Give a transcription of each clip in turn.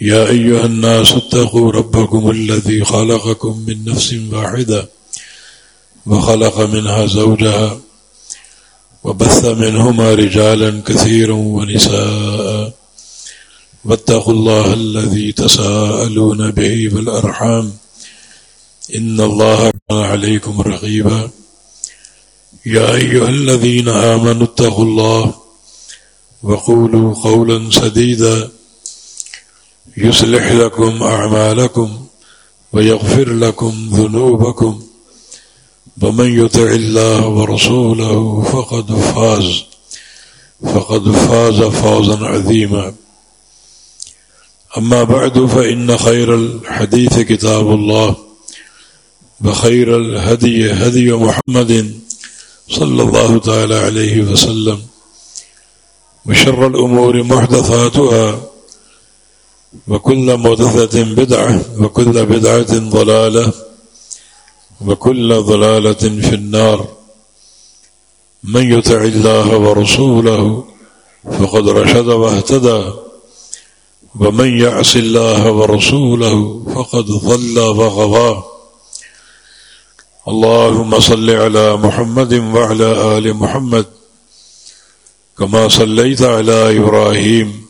يا أيها الناس اتقوا ربكم الذي خلقكم من نفس واحدة وخلق منها زوجها وبث منهما رجالا كثيرا ونساء واتقوا الله الذي تساءلون به بالأرحام إن الله عليكم رغيبا يا أيها الذين آمنوا اتقوا الله وقولوا قولا سديدا يصلح لكم أعمالكم ويغفر لكم ذنوبكم ومن يطع الله ورسوله فقد فاز فقد فاز فوزا عظيما أما بعد فإن خير الحديث كتاب الله بخير الهدي هدي محمد صلى الله تعالى عليه وسلم وشر الأمور محدثاتها وكل محدثة بدعة، وكل بدعة ضلالة، وكل ضلالة في النار. من يتع الله ورسوله فقد رشد واهتدى، ومن يعص الله ورسوله فقد ظل وغضى. اللهم صل على محمد وعلى آل محمد، كما صليت على إبراهيم.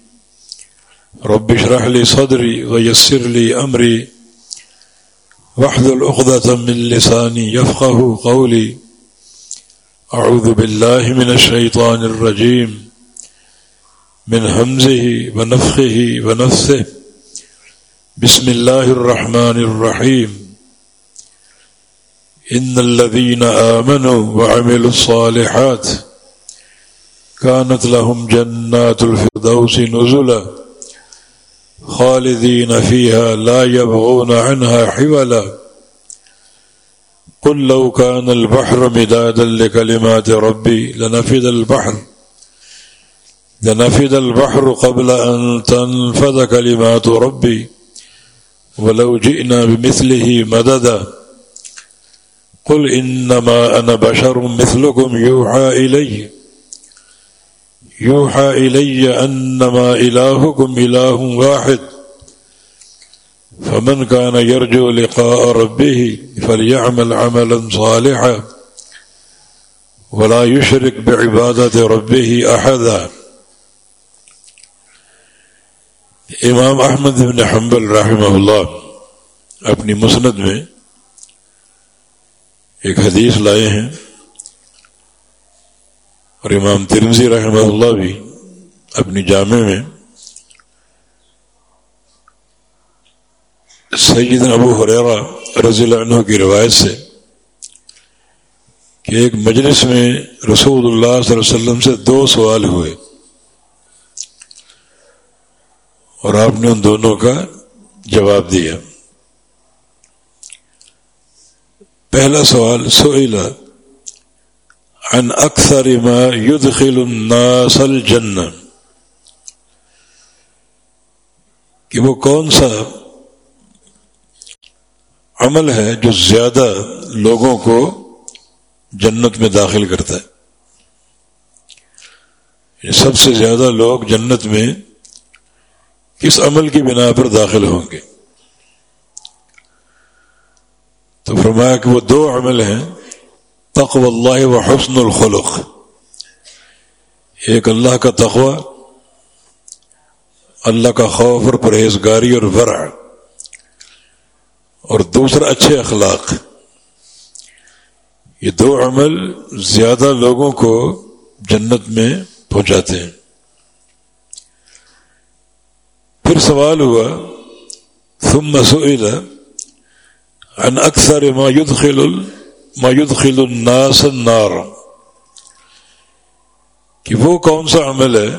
رب اشرح لي صدري ويسر لي أمري واحذل عقدة من لساني يفقه قولي. أعوذ بالله من الشيطان الرجيم. من همزه ونفخه ونفثه. بسم الله الرحمن الرحيم. إن الذين آمنوا وعملوا الصالحات كانت لهم جنات الفردوس نزلا خالدين فيها لا يبغون عنها حولا۔ قل لو كان البحر مدادا لكلمات ربي لنفذ البحر۔ لنفذ البحر قبل أن تنفذ كلمات ربي ولو جئنا بمثله مددا۔ قل إنما أنا بشر مثلكم يوحى إلي يوحى إلي أنما إلهكم إله واحد. فمن كان يرجو لقاء ربه فليعمل عملا صالحا ولا يشرك بعبادة ربه أحدا. امام احمد بن حنبل رحمہ اللہ اپنی مسند میں ایک حدیث لائے ہیں اور امام ترمزی رحمہ اللہ بھی اپنی جامع میں سید ابو حریرا رضی اللہ عنہ کی روایت سے کہ ایک مجلس میں رسول اللہ صلی اللہ علیہ وسلم سے دو سوال ہوئے اور آپ نے ان دونوں کا جواب دیا۔ پہلا سوال سوئلہ عن اکثر ما يدخل الناس الجنہ۔ کہ وہ کون سا عمل ہے جو زیادہ لوگوں کو جنت میں داخل کرتا ہے۔ یعنی سب سے زیادہ لوگ جنت میں کس عمل کی بنا پر داخل ہوں گے۔ تو فرمایا کہ وہ دو عمل ہیں۔ تقو اللہ و حسن الخلق۔ ایک اللہ کا تقوی، اللہ کا خوف اور پرہیزگاری اور ورع۔ اور دوسرا اچھے اخلاق۔ یہ دو عمل زیادہ لوگوں کو جنت میں پہنچاتے ہیں۔ پھر سوال ہوا، ثم سئل عن اکثر ما يدخل ما يدخل الناس النار. کہ وہ کون سا عمل ہے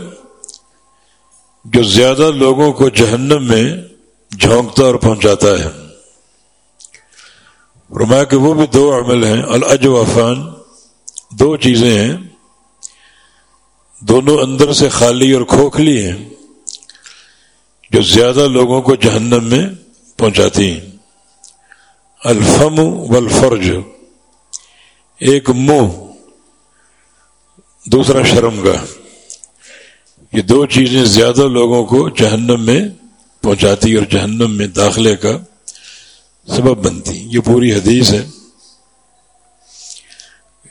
جو زیادہ لوگوں کو جہنم میں جھونکتا اور پہنچاتا ہے؟ فرمایا کہ وہ بھی دو عمل ہیں الج وفان دو چیزیں ہیں۔ دونوں اندر سے خالی اور کھوکھلی ہیں، جو زیادہ لوگوں کو جہنم میں پہنچاتی ہیں۔ الفم والفرج۔ ایک منہ، دوسرا شرم کا یہ دو چیزیں زیادہ لوگوں کو جہنم میں پہنچاتی اور جہنم میں داخلے کا سبب بنتی۔ یہ پوری حدیث ہے۔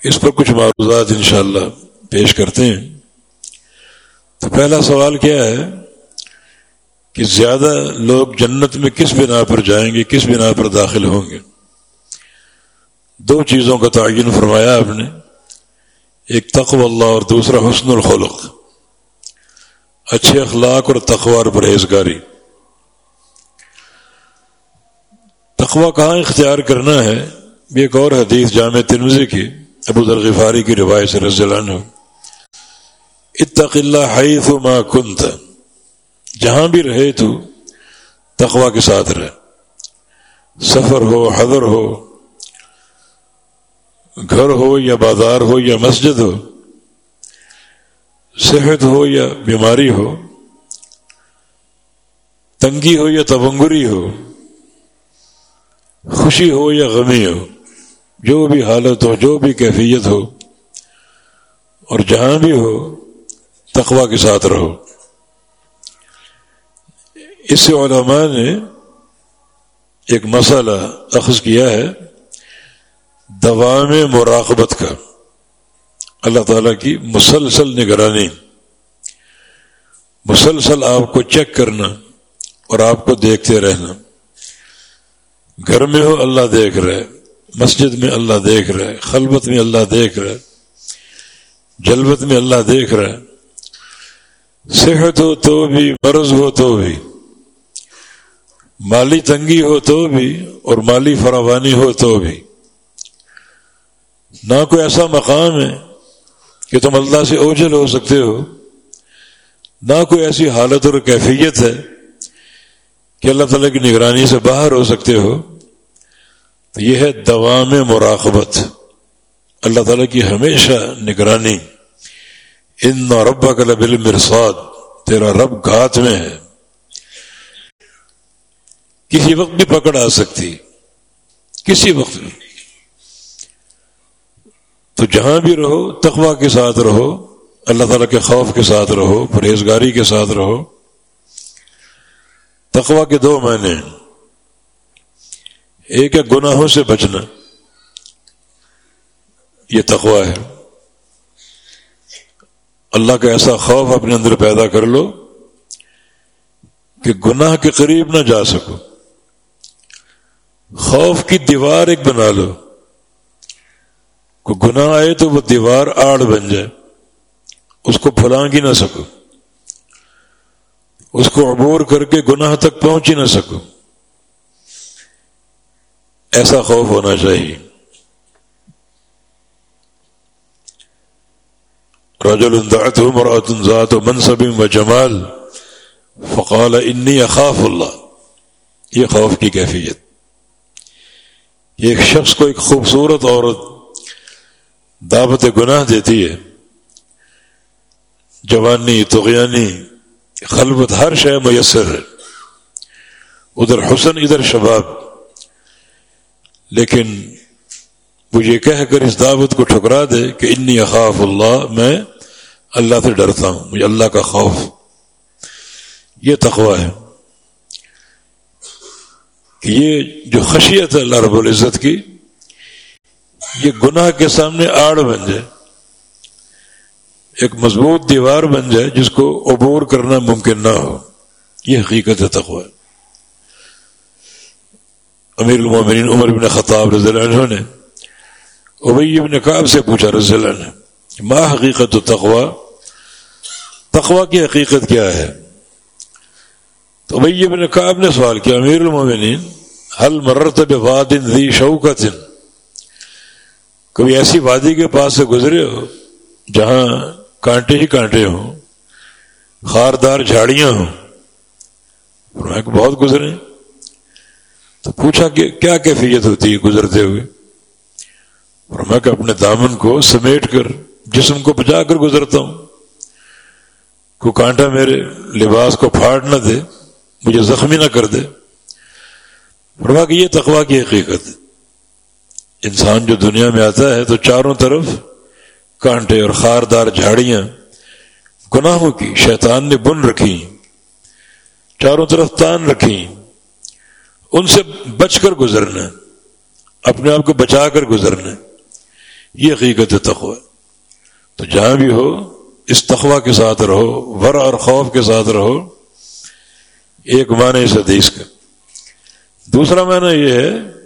اس پر کچھ معروضات انشاءاللہ پیش کرتے ہیں۔ تو پہلا سوال کیا ہے کہ زیادہ لوگ جنت میں کس بنا پر جائیں گے، کس بنا پر داخل ہوں گے؟ دو چیزوں کا تعین فرمایا آپ نے، ایک تقو اللہ اور دوسرا حسن الخلق۔ اچھے اخلاق اور تقوی اور پرہیزگاری۔ تقوی کہاں اختیار کرنا ہے؟ ایک اور حدیث جامع تنوزی کی، ابو ذرغفاری کی روایت سے رضی اللہ عنہ۔ اتق اللہ حیث ما کنت۔ جہاں بھی رہے تو تقوا کے ساتھ رہے سفر ہو، حضر ہو گھر ہو یا بازار ہو یا مسجد ہو، صحت ہو یا بیماری ہو، تنگی ہو یا تبنگری ہو، خوشی ہو یا غمی ہو، جو بھی حالت ہو، جو بھی کیفیت ہو، اور جہاں بھی ہو تقوا کے ساتھ رہو۔ اس سے علماء نے ایک مسئلہ اخذ کیا ہے۔ دوام مراقبت کا۔ اللہ تعالی کی مسلسل نگرانی۔ مسلسل آپ کو چیک کرنا اور آپ کو دیکھتے رہنا۔ گھر میں ہو اللہ دیکھ رہے مسجد میں اللہ دیکھ رہے خلبت میں اللہ دیکھ رہے جلبت میں اللہ دیکھ رہے صحت ہو تو بھی، مرض ہو تو بھی۔ مالی تنگی ہو تو بھی اور مالی فراوانی ہو تو بھی۔ نہ کوئی ایسا مقام ہے کہ تم اللہ سے اوجل ہو سکتے ہو، نہ کوئی ایسی حالت اور کیفیت ہے کہ اللہ تعالیٰ کی نگرانی سے باہر ہو سکتے ہو۔ تو یہ ہے دوام مراقبت۔ اللہ تعالیٰ کی ہمیشہ نگرانی۔ ان ربا کا لبل مرساد تیرا رب گھات میں ہے۔ کسی وقت بھی پکڑ آ سکتی، کسی وقت بھی۔ تو جہاں بھی رہو تقوا کے ساتھ رہو، اللہ تعالیٰ کے خوف کے ساتھ رہو، پرہیزگاری کے ساتھ رہو۔ تقوا کے دو معنی ایک ہے گناہوں سے بچنا، یہ تقوا ہے۔ اللہ کا ایسا خوف اپنے اندر پیدا کر لو کہ گناہ کے قریب نہ جا سکو۔ خوف کی دیوار ایک بنا لو۔ کو گناہ آئے تو وہ دیوار آڑ بن جائے۔ اس کو پھلانگ ہی نہ سکو۔ اس کو عبور کر کے گناہ تک پہنچ ہی نہ سکو۔ ایسا خوف ہونا چاہیے۔ رجل مرات ذات و منصب و جمال۔ فقال انی اخاف اللہ۔ یہ خوف کی کیفیت۔ ایک شخص کو ایک خوبصورت عورت دعوت گناہ دیتی ہے۔ جوانی تغیانی خلبت ہر شے میسر ہے۔ ادھر حسن، ادھر شباب۔ لیکن وہ یہ کہہ کر اس دعوت کو ٹھکرا دے کہ انی اخاف اللہ، میں اللہ سے ڈرتا ہوں، مجھے اللہ کا خوف۔ یہ تقوی ہے۔ کہ یہ جو خشیت ہے اللہ رب العزت کی یہ گناہ کے سامنے آڑ بن جائے، ایک مضبوط دیوار بن جائے جس کو عبور کرنا ممکن نہ ہو، یہ حقیقت ہے۔ تقوی امیر المومنین عمر بن خطاب رضی اللہ عنہ نے ابئی ابن کعب سے پوچھا رضی اللہ عنہ، ما حقیقت تقوی؟ تقوی کی حقیقت کیا ہے؟ تو بھائی ابن کعب نے سوال کیا، امیر المومنین حل مرت بواد ذی شوکت؟ کبھی ایسی وادی کے پاس سے گزرے ہو جہاں کانٹے ہی کانٹے ہوں، خاردار جھاڑیاں ہوں بہت گزرے تو پوچھا کہ کیا کیفیت ہوتی ہے گزرتے ہوئے؟ اور میں کہ اپنے دامن کو سمیٹ کر، جسم کو بچا کر گزرتا ہوں۔ کو کانٹا میرے لباس کو پھاڑ نہ دے، مجھے زخمی نہ کر دے۔ فرما کہ یہ تقوا کی حقیقت انسان جو دنیا میں آتا ہے تو چاروں طرف کانٹے اور خاردار جھاڑیاں، گناہوں کی شیطان نے بن رکھی چاروں طرف تان رکھی ان سے بچ کر گزرنا، اپنے آپ کو بچا کر گزرنا، یہ حقیقت تخوا تو جہاں بھی ہو، اس تخوا کے ساتھ رہو، ور اور خوف کے ساتھ رہو۔ ایک معنی اس حدیث کا۔ دوسرا معنی یہ ہے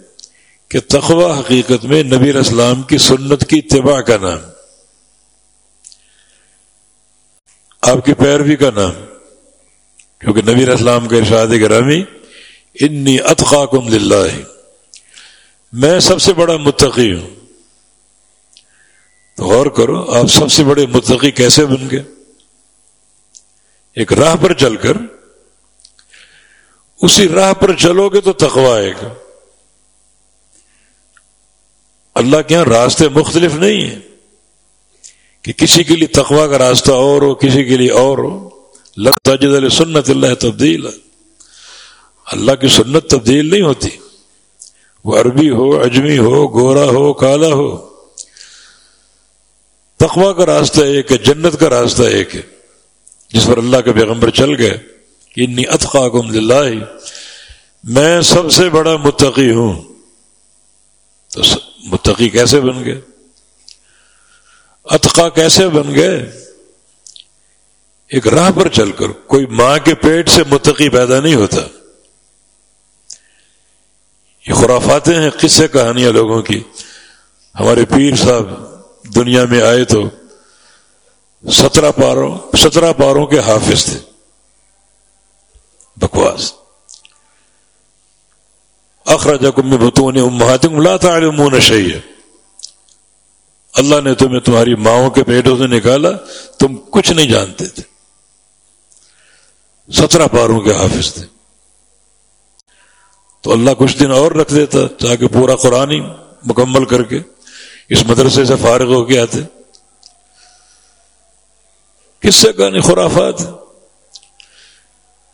کہ تخوا حقیقت میں نبی اسلام کی سنت کی اتباع کا نام، آپ کی پیروی کا نام، کیونکہ نبی اسلام کا ارشاد گرامی، انی اتخاکم للہ، میں سب سے بڑا متقی ہوں۔ تو غور کرو، آپ سب سے بڑے متقی کیسے بن گئے؟ ایک راہ پر چل کر، اسی راہ پر چلو گے تو تقوا آئے گا۔ اللہ کے یہاں راستے مختلف نہیں ہیں کہ کسی کے لیے تقوا کا راستہ اور ہو، کسی کے لیے اور ہو۔ لگتا علیہ سنت اللہ تبدیل اللہ کی سنت تبدیل نہیں ہوتی۔ وہ عربی ہو، اجمی ہو، گورا ہو، کالا ہو۔ تقوا کا راستہ ایک ہے، جنت کا راستہ ایک ہے۔ جس پر اللہ کے پیغمبر چل گئے۔ کہ انی اتخاکم للہ۔ میں سب سے بڑا متقی ہوں۔ تو متقی کیسے بن گئے؟ اتقا کیسے بن گئے؟ ایک راہ پر چل کر، کوئی ماں کے پیٹ سے متقی پیدا نہیں ہوتا۔ یہ خرافاتیں ہیں، قصے کہانیاں لوگوں کی۔ ہمارے پیر صاحب دنیا میں آئے تو سترہ پاروں سترہ پاروں کے حافظ تھے۔ بکواس۔ اخراجہ کم میں بتون لا تعلمون شیئا۔ اللہ نے تمہیں تمہاری ماؤں کے پیٹوں سے نکالا، تم کچھ نہیں جانتے تھے۔ سترہ پاروں کے حافظ تھے۔ تو اللہ کچھ دن اور رکھ دیتا تاکہ پورا قرآن ہی مکمل کر کے اس مدرسے سے فارغ ہو کے آتے۔ کس سے کہانی خرافات۔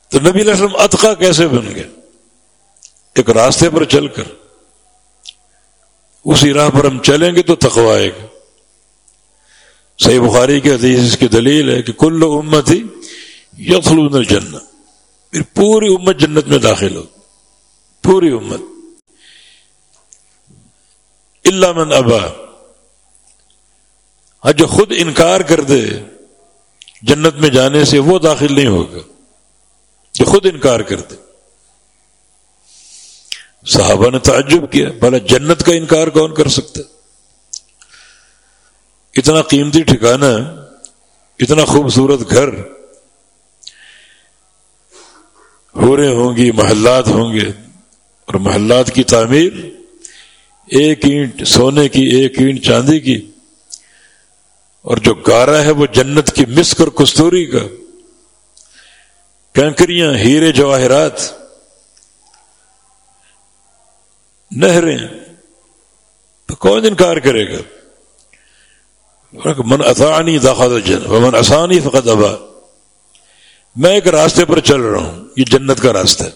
تو نبی علیہ وسلم اتقا کیسے بن گئے؟ ایک راستے پر چل کر۔ اسی راہ پر ہم چلیں گے تو تقوا آئے گا۔ صحیح بخاری کے حدیث اس کی دلیل ہے کہ کل امت ہی یخلون الجنہ۔ پھر پوری امت جنت میں داخل ہو۔ پوری امت۔ اللہ من ابا۔ ہاں جو خود انکار کر دے جنت میں جانے سے وہ داخل نہیں ہوگا۔ جو خود انکار کر دے۔ صحابہ نے تعجب کیا، بھلا جنت کا انکار کون کر سکتا؟ اتنا قیمتی ٹھکانا اتنا خوبصورت گھر ہو رہے ہوں گی، محلات ہوں گے، اور محلات کی تعمیر، ایک اینٹ سونے کی، ایک اینٹ چاندی کی، اور جو گارا ہے وہ جنت کی مسک اور کستوری کا، کنکریاں، ہیرے، جواہرات نہریں تو کون انکار کرے گا؟ من اطانی داخل جن من آسانی فقط ابا۔ میں ایک راستے پر چل رہا ہوں، یہ جنت کا راستہ۔ ہے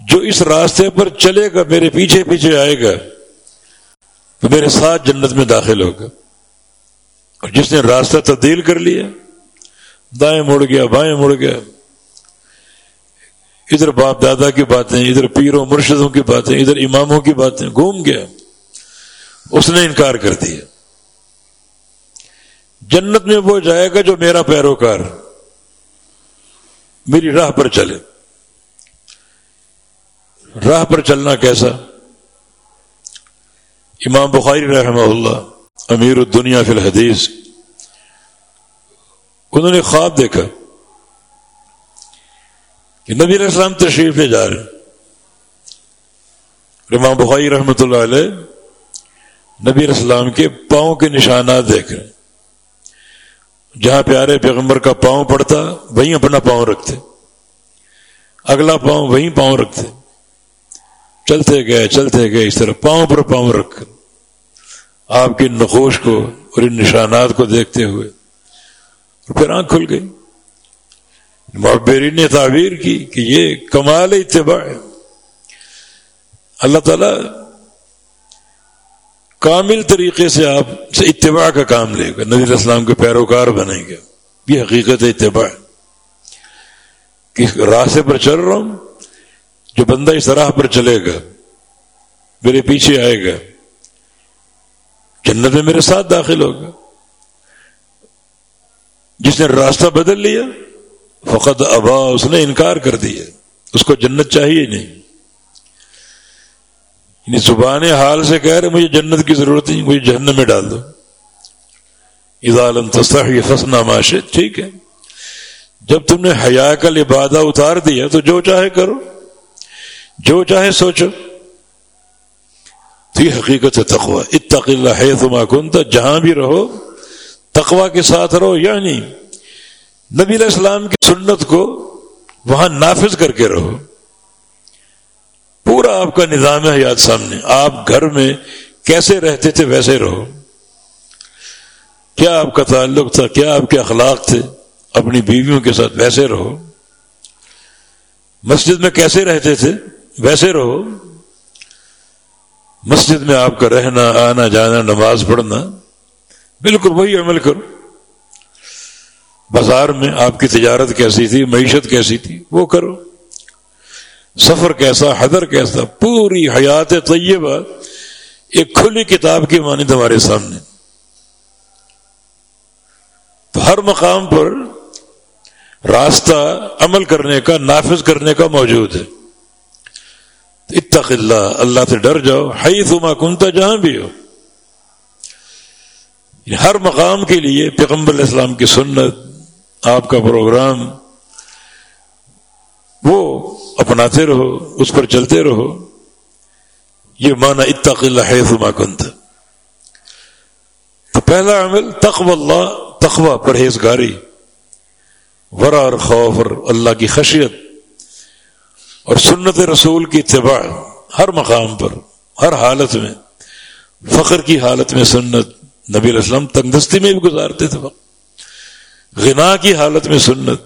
جو اس راستے پر چلے گا، میرے پیچھے پیچھے آئے گا، تو میرے ساتھ جنت میں داخل ہوگا۔ اور جس نے راستہ تبدیل کر لیا، دائیں مڑ گیا، بائیں مڑ گیا ادھر باپ دادا کی باتیں، ادھر پیروں، مرشدوں کی باتیں، ادھر اماموں کی باتیں گھوم گیا اس نے انکار کر دیا۔ جنت میں وہ جائے گا جو میرا پیروکار، میری راہ پر چلے۔ راہ پر چلنا کیسا؟ امام بخاری رحمہ اللہ، امیر الدنیا فی الحدیث، انہوں نے خواب دیکھا۔ کہ نبی علیہ السلام تشریف لے جا رہے امام بخاری رحمۃ اللہ علیہ نبی علیہ السلام کے پاؤں کے نشانات دیکھ رہے جہاں پیارے پیغمبر کا پاؤں پڑتا، وہیں اپنا پاؤں رکھتے۔ اگلا پاؤں وہیں پاؤں رکھتے۔ چلتے گئے چلتے گئے، اس طرح پاؤں پر پاؤں رکھ آپ کی نقوش کو اور ان نشانات کو دیکھتے ہوئے۔ اور پھر آنکھ کھل گئی۔ معبری نے تعبیر کی کہ یہ کمال اتباع ہے۔ اللہ تعالی کامل طریقے سے آپ سے اتباع کا کام لے گا۔ نبی السلام کے پیروکار بنیں گے۔ یہ حقیقت اتباع کہ راستے پر چل رہا ہوں، جو بندہ اس راہ پر چلے گا، میرے پیچھے آئے گا، جنت میں میرے ساتھ داخل ہوگا۔ جس نے راستہ بدل لیا فقط ابا اس نے انکار کر دیا اس کو جنت چاہیے نہیں۔ یعنی زبان حال سے کہہ رہے مجھے جنت کی ضرورت نہیں، مجھے جہنم میں ڈال دو۔ تصح فسنا معاشے ٹھیک ہے۔ جب تم نے حیا کا لبادہ اتار دیا، تو جو چاہے کرو۔ جو چاہے سوچو۔ تو یہ حقیقت ہے تقوا اتق اللہ ہے تما کنتا جہاں بھی رہو تقوا کے ساتھ رہو یعنی نبی علیہ السلام کی سنت کو وہاں نافذ کر کے رہو۔ پورا آپ کا نظام ہے یاد سامنے۔ آپ گھر میں کیسے رہتے تھے ویسے رہو۔ کیا آپ کا تعلق تھا؟ کیا آپ کے اخلاق تھے؟ اپنی بیویوں کے ساتھ ویسے رہو۔ مسجد میں کیسے رہتے تھے؟ ویسے رہو۔ مسجد میں آپ کا رہنا، آنا، جانا، نماز پڑھنا، بالکل وہی عمل کرو۔ بازار میں آپ کی تجارت کیسی تھی، معیشت کیسی تھی، وہ کرو۔ سفر کیسا، حضر کیسا، پوری حیات طیبہ، ایک کھلی کتاب کی مانند ہمارے سامنے۔ تو ہر مقام پر راستہ عمل کرنے کا، نافذ کرنے کا موجود ہے۔ اتق اللہ اللہ سے ڈر جاؤ۔ ہائی تما کنتا جہاں بھی ہو۔ ہر مقام کے لیے پیغمبر اسلام کی سنت آپ کا پروگرام وہ اپناتے رہو، اس پر چلتے رہو۔ یہ مانا اتق اللہ ہے تما کنت۔ تو پہلا عمل تقو اللہ، تقوی پرہیزگاری۔ ورا اور خوف اور اللہ کی خشیت۔ اور سنت رسول کی اتباع ہر مقام پر، ہر حالت میں۔ فخر کی حالت میں سنت نبی علیہ السلام تندرستی میں بھی گزارتے تھے۔ غنا کی حالت میں سنت۔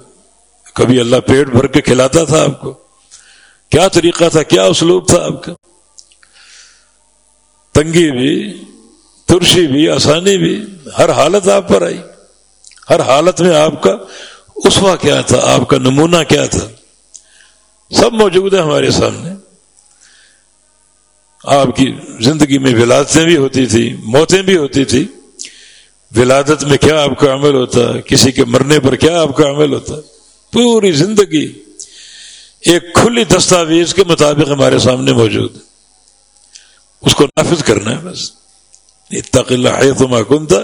کبھی اللہ پیٹ بھر کے کھلاتا تھا آپ کو۔ کیا طریقہ تھا؟ کیا اسلوب تھا آپ کا؟ تنگی بھی، ترشی بھی، آسانی بھی۔ ہر حالت آپ پر آئی۔ ہر حالت میں آپ کا اسوا کیا تھا؟ آپ کا نمونہ کیا تھا؟ سب موجود ہے ہمارے سامنے۔ آپ کی زندگی میں ولادتیں بھی ہوتی تھی موتیں بھی ہوتی تھی ولادت میں کیا آپ کا عمل ہوتا ہے؟ کسی کے مرنے پر کیا آپ کا عمل ہوتا پوری زندگی ایک کھلی دستاویز کے مطابق ہمارے سامنے موجود ہے۔ اس کو نافذ کرنا ہے بس۔ اتق اللہ کنتا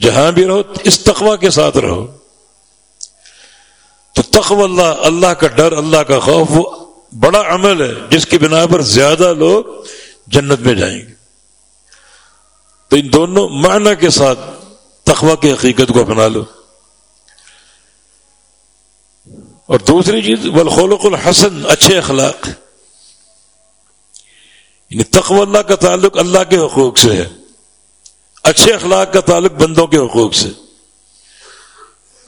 جہاں بھی رہو، اس تقوی کے ساتھ رہو۔ تو تخو اللہ اللہ کا ڈر، اللہ کا خوف، وہ بڑا عمل ہے۔ جس کی بنا پر زیادہ لوگ جنت میں جائیں گے۔ تو ان دونوں معنی کے ساتھ تخوہ کی حقیقت کو اپنا لو۔ اور دوسری چیز، والخلق الحسن، اچھے اخلاق۔ یعنی تخو اللہ کا تعلق اللہ کے حقوق سے ہے۔ اچھے اخلاق کا تعلق بندوں کے حقوق سے۔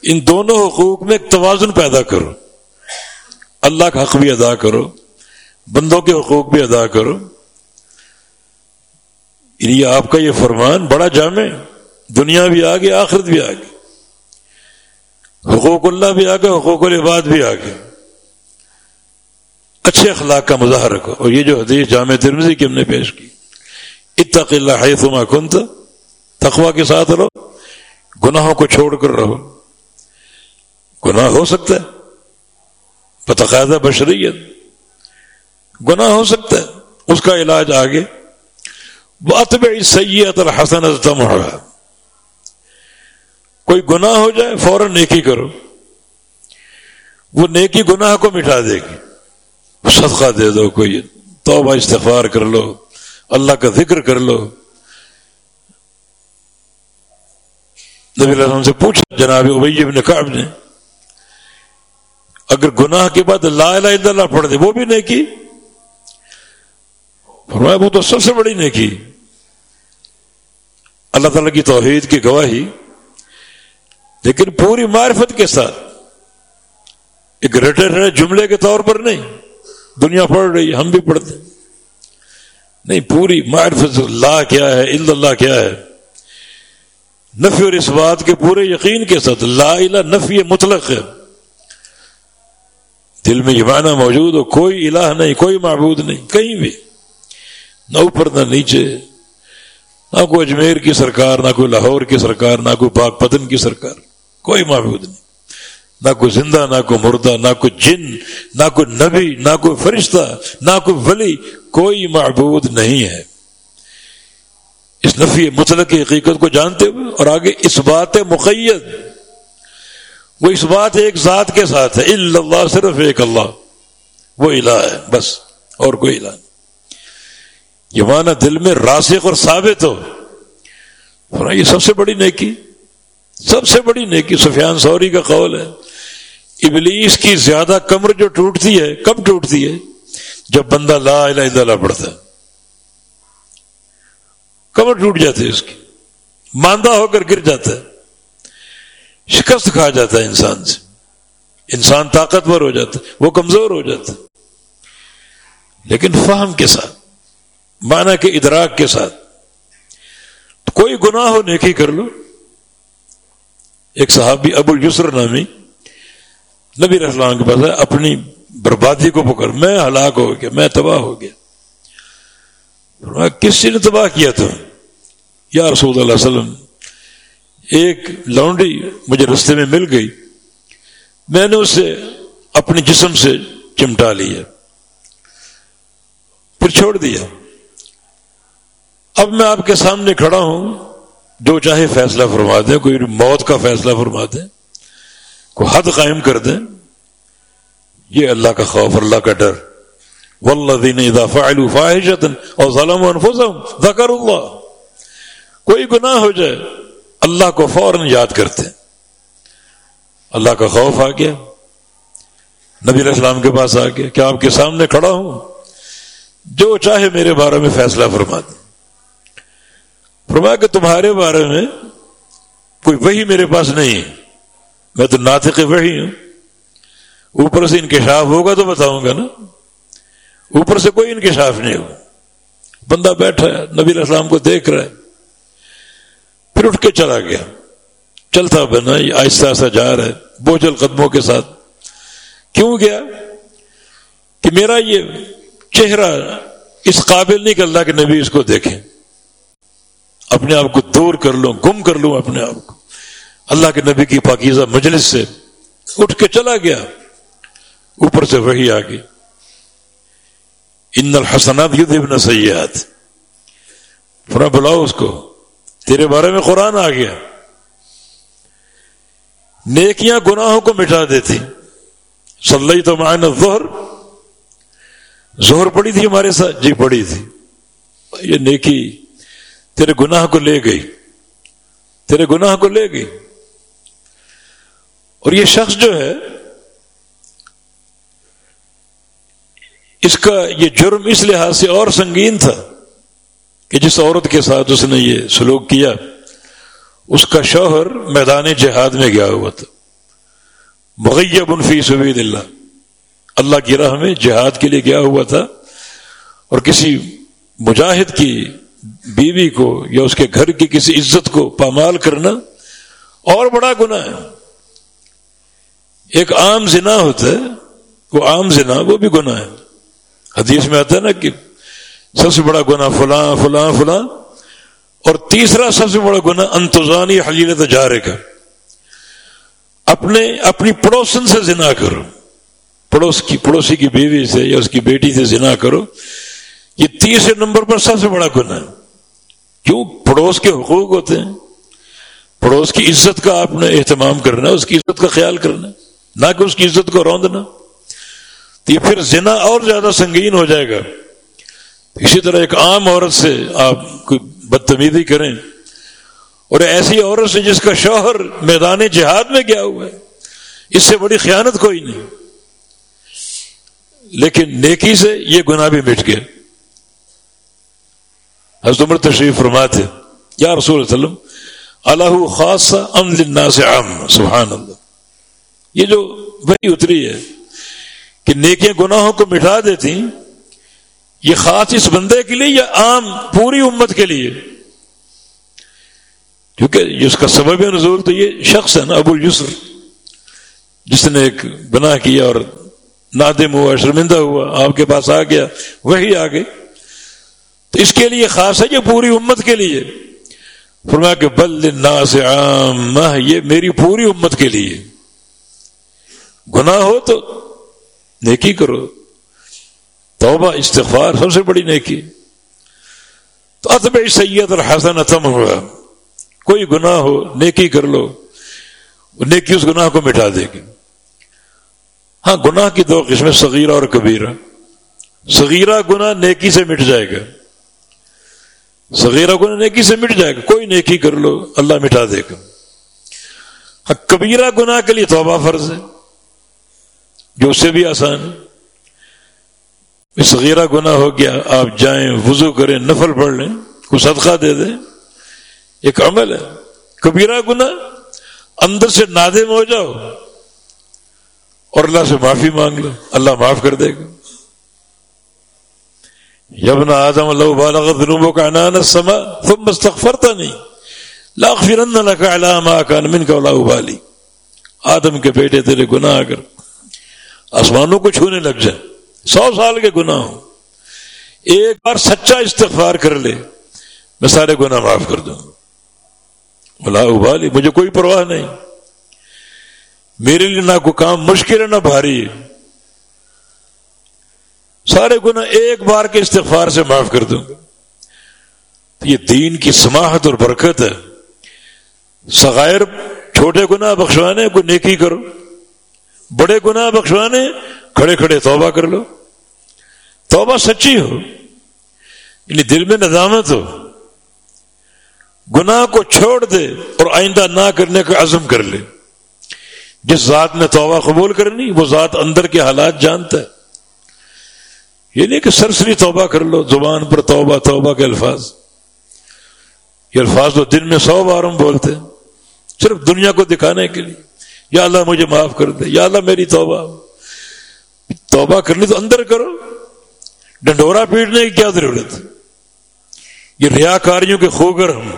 ان دونوں حقوق میں ایک توازن پیدا کرو۔ اللہ کا حق بھی ادا کرو۔ بندوں کے حقوق بھی ادا کرو۔ یعنی آپ کا یہ فرمان بڑا جامع دنیا بھی آگے، آخرت بھی آگے۔ حقوق اللہ بھی آگے، حقوق العباد بھی آگے۔ اچھے اخلاق کا مظاہرہ رکھو اور یہ جو حدیث جامع ترمزی کی ہم نے پیش کی، اتق اللہ حیثما کنت تقوا کے ساتھ رہو، گناہوں کو چھوڑ کر رہو۔ گناہ ہو سکتا ہے بتقاضہ بشریت۔ گناہ ہو سکتا ہے، اس کا علاج آگے۔ وہ اتب سید الحسن ازتم کوئی گناہ ہو جائے فوراً نیکی کرو۔ وہ نیکی گناہ کو مٹا دے گی۔ صدقہ دے دو، کوئی توبہ، استغفار کر لو۔ اللہ کا ذکر کر لو۔ نبی اللہ سے پوچھا، جناب ابی ابن کعب نے، اگر گناہ کے بعد لا الہ الا اللہ پڑھ دے، وہ بھی نہیں کی فرمایا، وہ تو سب سے بڑی نیکی۔ اللہ تعالی کی توحید کی گواہی لیکن پوری معرفت کے ساتھ، ایک رٹے رہے جملے کے طور پر نہیں، دنیا پڑھ رہی ہم بھی پڑھتے نہیں، پوری معرفت اللہ کیا ہے اللہ کیا ہے؟ نفی اور اس بات کے پورے یقین کے ساتھ، لا الہ، نفی مطلق ہے۔ دل میں یہ معنی موجود ہو، کوئی الہ نہیں، کوئی معبود نہیں، کہیں بھی۔ نہ اوپر، نہ نیچے۔ نہ کوئی اجمیر کی سرکار، نہ کوئی لاہور کی سرکار، نہ کوئی پاک پتن کی سرکار۔ کوئی معبود نہیں۔ نہ کوئی زندہ، نہ کوئی مردہ، نہ کوئی جن، نہ کوئی نبی، نہ کوئی فرشتہ، نہ کوئی ولی، کوئی معبود نہیں ہے۔ اس نفی مطلق کی حقیقت کو جانتے ہوئے اور آگے اس بات مقید، وہ اس بات ایک ذات کے ساتھ ہے۔ اللہ صرف ایک اللہ، وہ الہ ہے، بس، اور کوئی الہ نہیں۔ یہ معنی دل میں راسخ اور ثابت ہو۔ یہ سب سے بڑی نیکی۔ سب سے بڑی نیکی سفیان سوری کا قول ہے، ابلیس کی زیادہ کمر جو ٹوٹتی ہے، کب ٹوٹتی ہے؟ جب بندہ لا الہ الا اللہ پڑھتا ہے۔ کمر ٹوٹ جاتی ہے اس کی۔ ماندہ ہو کر گر جاتا ہے۔ شکست کھا جاتا ہے انسان سے۔ انسان طاقتور ہو جاتا ہے، وہ کمزور ہو جاتا ہے۔ لیکن فہم کے ساتھ مانا کے ادراک کے ساتھ کوئی گناہ ہو، نیکی کر لو۔ ایک صحابی ابو الجسر نامی، نبی السلام کے پاس ہے، اپنی بربادی کو پکڑ، میں ہلاک ہو گیا، میں تباہ ہو گیا۔ کس نے تباہ کیا تھا؟ یا رسول اللہ علیہ وسلم، ایک لانڈی مجھے رستے میں مل گئی، میں نے اسے اپنے جسم سے چمٹا لیا، پھر چھوڑ دیا۔ اب میں آپ کے سامنے کھڑا ہوں جو چاہے فیصلہ فرما دیں کوئی موت کا فیصلہ فرما دیں کو حد قائم کر دیں یہ اللہ کا خوف، اللہ کا ڈر۔ والذین اذا فعلوا فاحشة او ظلموا انفسهم ذکر اللہ کوئی گناہ ہو جائے، اللہ کو فوراً یاد کرتے۔ اللہ کا خوف آ گیا۔ نبی علیہ السلام کے پاس آ گیا، کیا آپ کے سامنے کھڑا ہوں؟ جو چاہے میرے بارے میں فیصلہ فرما دیں فرمایا کہ تمہارے بارے میں کوئی وہی میرے پاس نہیں ہے۔ میں تو ناطق وہی ہوں۔ اوپر سے انکشاف ہوگا تو بتاؤں گا نا۔ اوپر سے کوئی انکشاف نہیں ہو بندہ بیٹھا ہے، نبی السلام کو دیکھ رہا ہے۔ پھر اٹھ کے چلا گیا۔ چلتا بنا آہستہ آہستہ جا رہا ہے، بوجھل قدموں کے ساتھ۔ کیوں گیا؟ کہ میرا یہ چہرہ اس قابل نہیں کہ اللہ کے نبی اس کو دیکھیں۔ اپنے آپ کو دور کر لوں، گم کر لوں اپنے آپ کو۔ اللہ کے نبی کی پاکیزہ مجلس سے اٹھ کے چلا گیا۔ اوپر سے وہی آ گئی۔ ان الحسنات یدھ ابن سیاحت فرا بلاؤ اس کو۔ تیرے بارے میں قرآن آ گیا۔ نیکیاں گناہوں کو مٹا دیتی۔ صلی تو معین ظہر زہر پڑی تھی ہمارے ساتھ؟ جی پڑی تھی۔ یہ نیکی تیرے گناہ کو لے گئی۔ تیرے گناہ کو لے گئی۔ اور یہ شخص جو ہے، اس کا یہ جرم اس لحاظ سے اور سنگین تھا کہ جس عورت کے ساتھ اس نے یہ سلوک کیا، اس کا شوہر میدان جہاد میں گیا ہوا تھا۔ مغیب انفی سبید اللہ اللہ کی راہ میں جہاد کے لیے گیا ہوا تھا۔ اور کسی مجاہد کی بیوی کو یا اس کے گھر کی کسی عزت کو پامال کرنا اور بڑا گناہ ہے۔ ایک عام زنا ہوتا ہے، وہ عام زنا، وہ بھی گناہ ہے۔ حدیث میں آتا ہے نا کہ سب سے بڑا گناہ فلاں فلاں فلاں۔ اور تیسرا سب سے بڑا گناہ انتظانی حلیلت جارے کا۔ اپنے، اپنی پڑوسن سے زنا کرو۔ پڑوس کی، پڑوسی کی بیوی سے یا اس کی بیٹی سے زنا کرو۔ یہ تیسرے نمبر پر سب سے بڑا گناہ ہے۔ کیوں؟ پڑوس کے حقوق ہوتے ہیں۔ پڑوس کی عزت کا آپ نے اہتمام کرنا، اس کی عزت کا خیال کرنا، نہ کہ اس کی عزت کو روندنا۔ تو یہ پھر زنا اور زیادہ سنگین ہو جائے گا۔ اسی طرح ایک عام عورت سے آپ کوئی بدتمیزی کریں۔ اور ایسی عورت سے جس کا شوہر میدان جہاد میں گیا ہوا ہے، اس سے بڑی خیانت کوئی نہیں۔ لیکن نیکی سے یہ گناہ بھی مٹ گیا۔ حضرت عمر تشریف فرماتے یا رسول وسلم، اللہ خاص سے عام سبحان اللہ یہ جو وہی اتری ہے کہ نیکیاں گناہوں کو مٹا دیتی، یہ خاص اس بندے کے لیے یا عام پوری امت کے لیے؟ کیونکہ اس کا سبب نزول، تو یہ شخص ہے نا، ابو السر جس نے ایک گناہ کیا اور نادم ہوا، شرمندہ ہوا، آپ کے پاس آ گیا وہی آ گئے تو اس کے لیے خاص ہے یہ پوری امت کے لیے؟ فرمایا کہ بل سے عام یہ میری پوری امت کے لیے۔ گناہ ہو تو نیکی کرو۔ توبہ، استغفار سب سے بڑی نیکی۔ تو اتب سید اور حسن اتم ہوا کوئی گناہ ہو، نیکی کر لو۔ نیکی اس گناہ کو مٹا دے گی۔ ہاں گناہ کی دو قسمیں، صغیرہ اور کبیرہ۔ صغیرہ گناہ نیکی سے مٹ جائے گا۔ صغیرہ گناہ نیکی سے مٹ جائے گا، کوئی نیکی کر لو، اللہ مٹا دے گا۔ کبیرہ گناہ کے لیے توبہ فرض ہے۔ جو اس سے بھی آسان ہے۔ صغیرہ گناہ ہو گیا، آپ جائیں، وضو کریں، نفل پڑھ لیں، کو صدقہ دے دیں۔ ایک عمل ہے۔ کبیرہ گناہ، اندر سے نادم ہو جاؤ اور اللہ سے معافی مانگ لو۔ اللہ معاف کر دے گا۔ یبنا آدم اللہ بالغ جنوبوں کا انان سما تم مستقفرتا نہیں لاکھ فرن اللہ کا علام آکان من ابالی. آدم کے بیٹے تیرے گناہ اگر آسمانوں کو چھونے لگ جائے، سو سال کے گناہ ہوں، ایک بار سچا استغفار کر لے، میں سارے گناہ معاف کر دوں۔ گا ابالی، مجھے کوئی پرواہ نہیں۔ میرے لیے نہ کوئی کام مشکل ہے، نہ بھاری سارے گنا ایک بار کے استغفار سے معاف کر دوں۔ گا یہ دین کی سماحت اور برکت ہے۔ سغائر چھوٹے گنا بخشوانے کو نیکی کرو۔ بڑے گنا بخشوانے، کھڑے کھڑے توبہ کر لو۔ توبہ سچی ہو یعنی دل میں ندامت ہو۔ گناہ کو چھوڑ دے اور آئندہ نہ کرنے کا عزم کر لے۔ جس ذات نے توبہ قبول کرنی، وہ ذات اندر کے حالات جانتا ہے۔ یہ نہیں کہ سرسری توبہ کر لو، زبان پر توبہ توبہ کے الفاظ۔ یہ الفاظ تو دن میں سو بار ہم بولتے صرف دنیا کو دکھانے کے لیے۔ یا اللہ مجھے معاف کر دے، یا اللہ میری توبہ۔ توبہ کرنی تو اندر کرو۔ ڈنڈورا پیٹنے کی کیا ضرورت؟ یہ ریا کاریوں کے خوگر ہم۔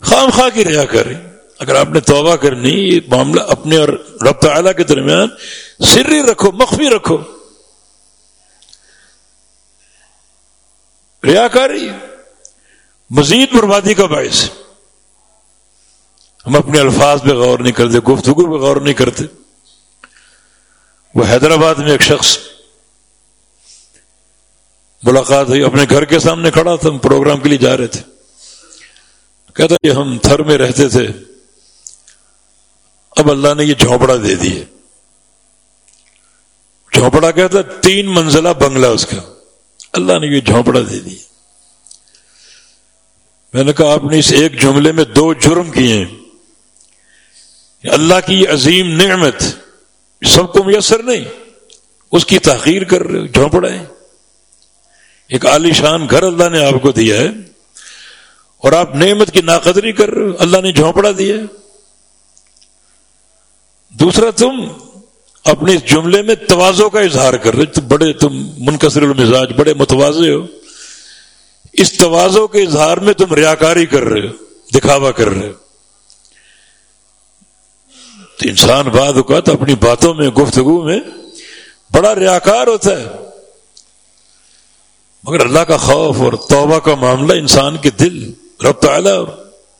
خام خواہ کی ریا کاری اگر آپ نے توبہ کرنی، یہ معاملہ اپنے اور رب تعالیٰ کے درمیان سری رکھو، مخفی رکھو۔ ریاکاری مزید بربادی کا باعث ہم اپنے الفاظ پہ غور نہیں کرتے، گفتگو پہ غور نہیں کرتے۔ وہ حیدرآباد میں ایک شخص ملاقات ہوئی، اپنے گھر کے سامنے کھڑا تھا، ہم پروگرام کے لیے جا رہے تھے۔ کہتا کہ ہم تھر میں رہتے تھے۔ اب اللہ نے یہ جھونپڑا دے دی ہے۔ جھونپڑا کہتا تین منزلہ بنگلہ اس کا۔ اللہ نے یہ جھونپڑا دے دی۔ میں نے کہا، آپ نے اس ایک جملے میں دو جرم کیے ہیں۔ اللہ کی عظیم نعمت سب کو میسر نہیں، اس کی تحقیر کر رہے ہو جھونپڑا ہے۔ ایک عالی شان گھر اللہ نے آپ کو دیا ہے۔ اور آپ نعمت کی ناقدری کر رہے ہو، اللہ نے جھونپڑا دیا ہے۔ دوسرا، تم اپنے جملے میں توازوں کا اظہار کر رہے تم بڑے، تم منقصر المزاج، بڑے متوازے ہو۔ اس توازوں کے اظہار میں تم ریاکاری کر رہے ہو، دکھاوا کر رہے ہو۔ تو انسان بعد اوقات اپنی باتوں میں، گفتگو میں بڑا ریاکار ہوتا ہے۔ مگر اللہ کا خوف اور توبہ کا معاملہ انسان کے دل، رب تعالی اور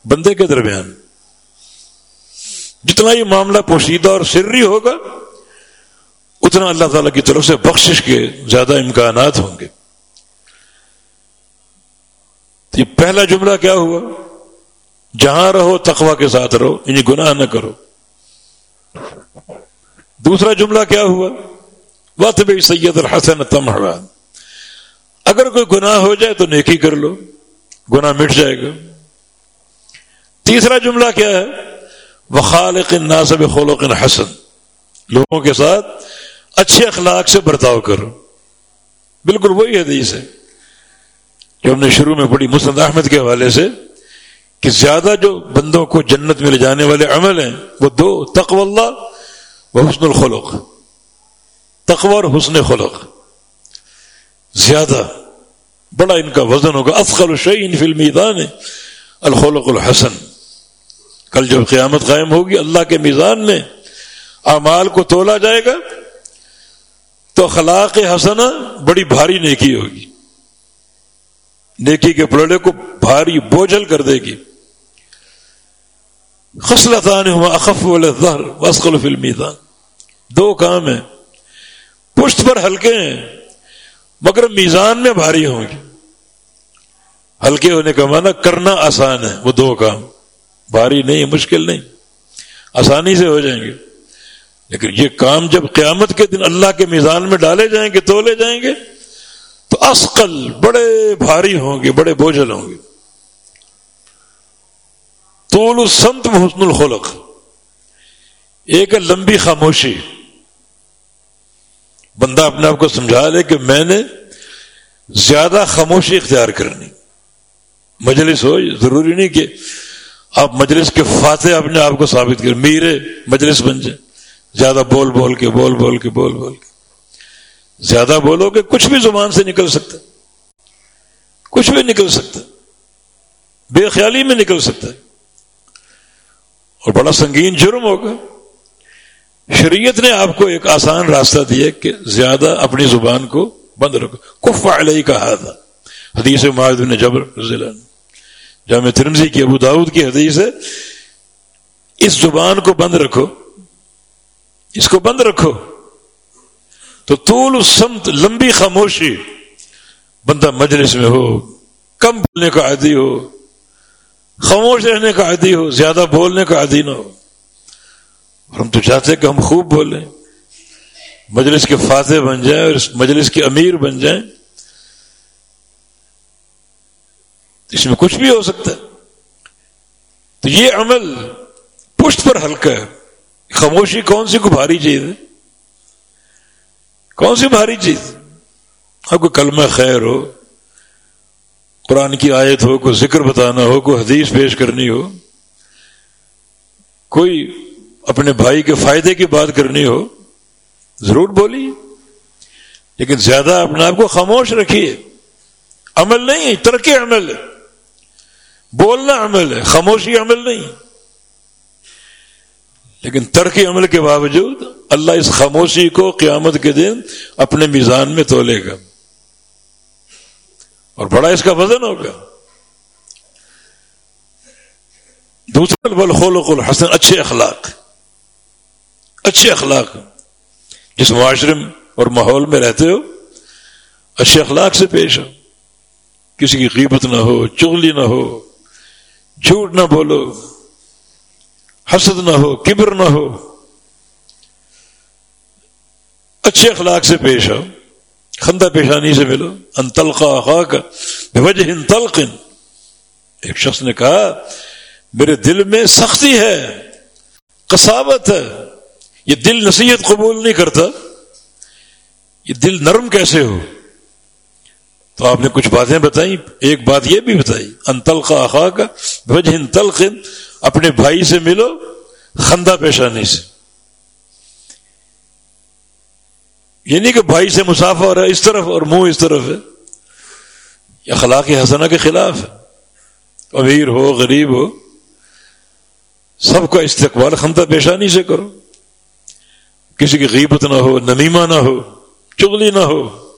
بندے کے درمیان۔ جتنا یہ معاملہ پوشیدہ اور سری ہوگا اتنا اللہ تعالی کی طرف سے بخشش کے زیادہ امکانات ہوں گے۔ تو یہ پہلا جملہ کیا ہوا؟ جہاں رہو تقوا کے ساتھ رہو یعنی گناہ نہ کرو۔ دوسرا جملہ کیا ہوا؟ وقت بھی سید الحسن تم اگر کوئی گناہ ہو جائے تو نیکی کر لو، گناہ مٹ جائے گا۔ تیسرا جملہ کیا ہے؟ خالق ناصب خلوق حسن۔ لوگوں کے ساتھ اچھے اخلاق سے برتاؤ کرو۔ بالکل وہی حدیث ہے جو ہم نے شروع میں پڑھی مسند احمد کے حوالے سے کہ زیادہ جو بندوں کو جنت میں لے جانے والے عمل ہیں، وہ دو تقو اللہ و حسن الخلق۔ تقوی اور حسن خلق۔ زیادہ بڑا ان کا وزن ہوگا۔ افخل الشعین فلمی دان الخلق الحسن۔ کل جب قیامت قائم ہوگی، اللہ کے میزان میں اعمال کو تولا جائے گا۔ تو خلاق حسنا بڑی بھاری نیکی ہوگی۔ نیکی کے پلڑے کو بھاری بوجھل کر دے گی۔ خصلتان ہوا اخف وسقل فلمی دو کام ہیں۔ پشت پر ہلکے ہیں، مگر میزان میں بھاری ہوں گے۔ ہلکے ہونے کا معنی کرنا آسان ہے، وہ دو کام۔ بھاری نہیں، مشکل نہیں۔ آسانی سے ہو جائیں گے۔ لیکن یہ کام جب قیامت کے دن اللہ کے میزان میں ڈالے جائیں گے، تولے جائیں گے، تو اسقل بڑے بھاری ہوں گے، بڑے بوجھل ہوں گے۔ طول السنت حسن الخلق۔ ایک لمبی خاموشی۔ بندہ اپنے آپ کو سمجھا لے کہ میں نے زیادہ خاموشی اختیار کرنی۔ مجلس ہو ضروری نہیں کہ آپ مجلس کے فاتح اپنے آپ کو ثابت کریں۔ میرے مجلس بن جائیں۔ زیادہ بول بول کے بول بول کے بول بول کے۔ زیادہ بولو گے کچھ بھی زبان سے نکل سکتا۔ کچھ بھی نکل سکتا۔ بے خیالی میں نکل سکتا۔ ہے اور بڑا سنگین جرم ہوگا۔ شریعت نے آپ کو ایک آسان راستہ دیا کہ زیادہ اپنی زبان کو بند رکھو۔ کف علیہ کہا تھا حدیث معاذ بن جبر رضی اللہ جامع ترمزی کی ابو داود کی حدیث ہے۔ اس زبان کو بند رکھو۔ اس کو بند رکھو۔ تو طول سمت لمبی خاموشی، بندہ مجلس میں ہو، کم بولنے کا عادی ہو، خاموش رہنے کا عادی ہو، زیادہ بولنے کا عادی نہ ہو۔ اور ہم تو چاہتے کہ ہم خوب بولیں۔ مجلس کے فاتح بن جائیں اور اس مجلس کے امیر بن جائیں۔ اس میں کچھ بھی ہو سکتا ہے۔ تو یہ عمل پشت پر ہلکا ہے۔ خاموشی کون سی کو بھاری چیز ہے؟ کون سی بھاری چیز؟ ہاں کوئی کلمہ خیر ہو، قرآن کی آیت ہو، کوئی ذکر بتانا ہو، کوئی حدیث پیش کرنی ہو، کوئی اپنے بھائی کے فائدے کی بات کرنی ہو، ضرور بولی لیکن زیادہ اپنے آپ کو خاموش رکھیے۔ عمل نہیں ترک عمل ہے۔ بولنا عمل ہے، خاموشی عمل نہیں۔ لیکن ترک عمل کے باوجود اللہ اس خاموشی کو قیامت کے دن اپنے میزان میں تولے گا۔ اور بڑا اس کا وزن ہوگا۔ دوسرا، بل الحسن، اچھے اخلاق۔ اچھے اخلاق۔ جس معاشرے اور ماحول میں رہتے ہو، اچھے اخلاق سے پیش ہو کسی کی قیمت نہ ہو، چغلی نہ ہو، جھوٹ نہ بولو۔ حسد نہ ہو، کبر نہ ہو۔ اچھے اخلاق سے پیش آؤ، خندہ پیشانی سے ملو۔ ان تلقا کا وجہ تلقن ایک شخص نے کہا، میرے دل میں سختی ہے کساوت ہے۔ یہ دل نصیحت قبول نہیں کرتا۔ یہ دل نرم کیسے ہو؟ تو آپ نے کچھ باتیں بتائیں۔ ایک بات یہ بھی بتائی، ان تلقا خا کا وجہ تلقن اپنے بھائی سے ملو، خندہ پیشانی سے۔ یہ نہیں کہ بھائی سے مسافر ہے، اس طرف اور منہ اس طرف ہے۔ یہ اخلاق حسنہ کے خلاف ہے۔ امیر ہو، غریب ہو، سب کا استقبال خندہ پیشانی سے کرو۔ کسی کی غیبت نہ ہو، نمیمہ نہ ہو، چغلی نہ ہو۔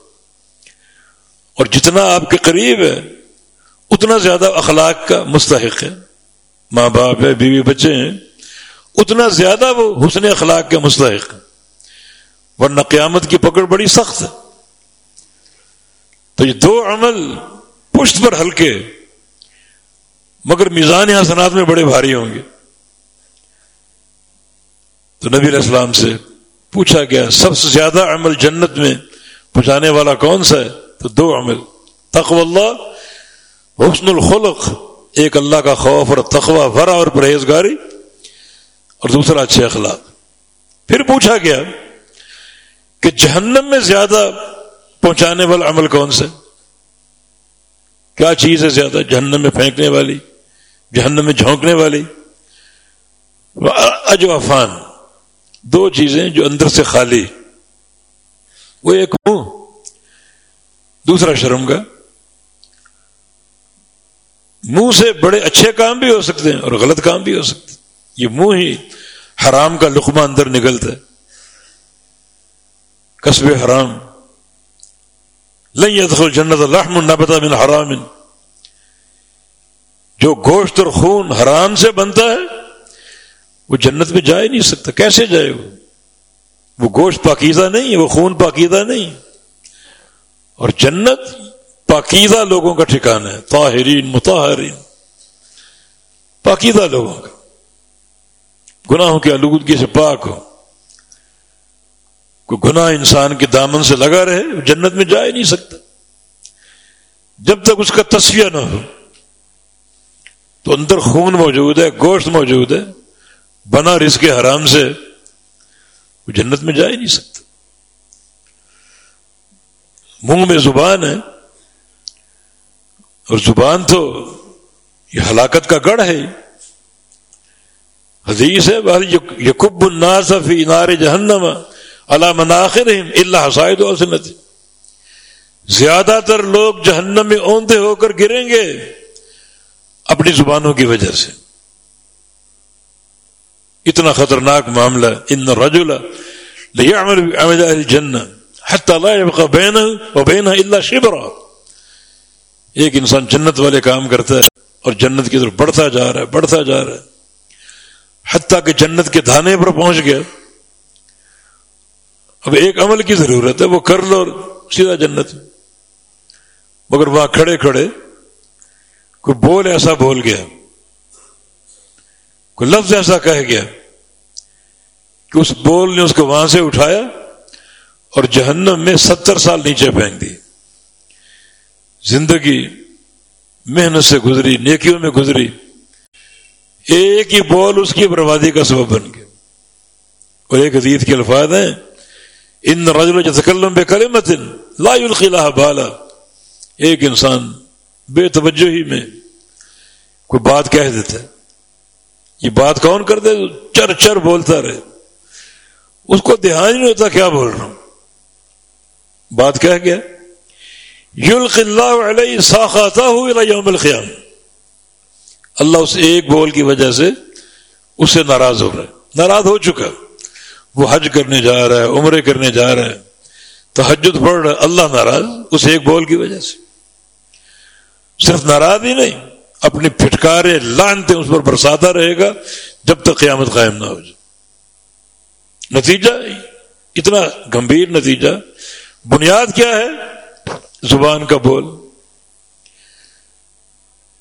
اور جتنا آپ کے قریب ہے، اتنا زیادہ اخلاق کا مستحق ہے۔ ماں باپ ہے، بیوی بچے ہیں، اتنا زیادہ وہ حسن اخلاق کے مستحق ورنہ قیامت کی پکڑ بڑی سخت ہے۔ تو یہ دو عمل پشت پر ہلکے، مگر میزان حسنات میں بڑے بھاری ہوں گے۔ تو نبی علیہ السلام سے پوچھا گیا، سب سے زیادہ عمل جنت میں پہنچانے والا کون سا ہے؟ تو دو عمل تقو اللہ، حسن الخلق۔ ایک اللہ کا خوف اور تقوی ورا اور پرہیزگاری اور دوسرا اچھے اخلاق۔ پھر پوچھا گیا کہ جہنم میں زیادہ پہنچانے والا عمل کون سے کیا چیز ہے زیادہ جہنم میں پھینکنے والی، جہنم میں جھونکنے والی؟ اجوافان دو چیزیں جو اندر سے خالی۔ وہ ایک منہ دوسرا شرم کا منہ سے بڑے اچھے کام بھی ہو سکتے ہیں اور غلط کام بھی ہو سکتے ہیں۔ یہ منہ ہی حرام کا لقمہ اندر نکلتا ہے۔ قصب حرام۔ لن يدخل جنت الرحم نبت من حرام۔ جو گوشت اور خون حرام سے بنتا ہے، وہ جنت میں جا ہی نہیں سکتا۔ کیسے جائے وہ؟ وہ گوشت پاکیزہ نہیں ہے، وہ خون پاکیزہ نہیں۔ اور جنت پاکیزہ لوگوں کا ٹھکانا ہے، طاہرین متاہرین پاکیزہ لوگوں کا۔ گناہوں کی آلودگی سے پاک ہو۔ کوئی گناہ انسان کے دامن سے لگا رہے وہ جنت میں جا ہی نہیں سکتا۔ جب تک اس کا تصفیہ نہ ہو، تو اندر خون موجود ہے، گوشت موجود ہے۔ بنا رزق حرام سے، وہ جنت میں جا ہی نہیں سکتا۔ منہ میں زبان ہے اور زبان تو یہ ہلاکت کا گڑھ ہے۔ حدیث ہے یقب الناس فی نار جہنم اللہ مناخر اللہ حسائد سنت زیادہ تر لوگ جہنم میں اوندے ہو کر گریں گے اپنی زبانوں کی وجہ سے۔ اتنا خطرناک معاملہ۔ ان رجولا جن بین و بین اللہ شبرا۔ ایک انسان جنت والے کام کرتا ہے اور جنت کی طرف بڑھتا جا رہا ہے، بڑھتا جا رہا ہے۔ حتیٰ کہ جنت کے دھانے پر پہنچ گیا۔ اب ایک عمل کی ضرورت ہے، وہ کر لو اور سیدھا جنت۔ مگر وہاں کھڑے کھڑے کوئی بول ایسا بول گیا، کوئی لفظ ایسا کہہ گیا کہ اس بول نے اس کو وہاں سے اٹھایا اور جہنم میں ستر سال نیچے پھینک دی زندگی، محنت سے گزری، نیکیوں میں گزری، ایک ہی بول اس کی بربادی کا سبب بن گیا۔ اور ایک عزیز کے الفاظ ہیں، ان رجل جتکلم بے کلمت لا بالا۔ ایک انسان بے توجہ ہی میں کوئی بات کہہ دیتا ہے۔ یہ بات کون کر دے؟ چر چر بولتا رہے۔ اس کو دھیان نہیں ہوتا کیا بول رہا ہوں۔ بات کہہ گیا؟ یلق اللہ علیہ ساخاتا یوم القیام اللہ اس ایک بول کی وجہ سے اس سے ناراض ہو رہا ہے۔ ناراض ہو چکا۔ وہ حج کرنے جا رہا ہے، عمرے کرنے جا رہا ہے۔ تو پڑھ رہا ہے۔ اللہ ناراض اس ایک بول کی وجہ سے۔ صرف ناراض ہی نہیں اپنی پھٹکارے، لانتے اس پر برساتا رہے گا جب تک قیامت قائم نہ ہو جائے۔ نتیجہ اتنا گمبھیر نتیجہ۔ بنیاد کیا ہے؟ زبان کا بول۔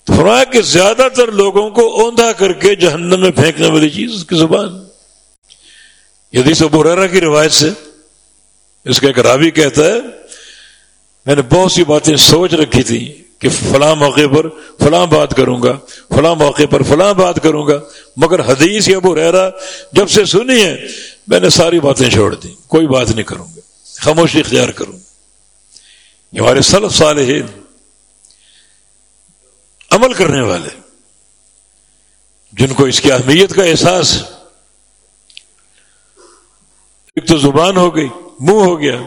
فرمایا کہ زیادہ تر لوگوں کو اوندھا کر کے جہنم میں پھینکنے والی چیز اس کی زبان۔ یدی سب ریرا کی روایت سے۔ اس کا ایک راوی کہتا ہے، میں نے بہت سی باتیں سوچ رکھی تھی کہ فلاں موقع پر فلاں بات کروں گا، فلاں موقع پر فلاں بات کروں گا۔ مگر حدیث یا ابو رحرا جب سے سنی ہے، میں نے ساری باتیں چھوڑ دی کوئی بات نہیں کروں گا۔ خاموشی اختیار کروں گا۔ ہمارے سلف صالحین، عمل کرنے والے، جن کو اس کی اہمیت کا احساس ایک تو زبان ہو گئی، منہ ہو گیا،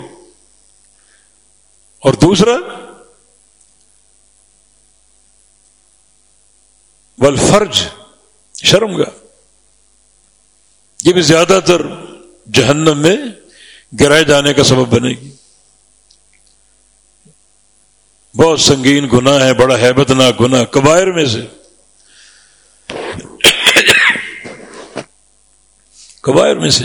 اور دوسرا بل فرج شرم گا۔ یہ بھی زیادہ تر جہنم میں گرائے جانے کا سبب بنے گی۔ بہت سنگین گناہ ہے، بڑا ہیبت ناک گنا کبائر میں سے۔ کبائر میں سے۔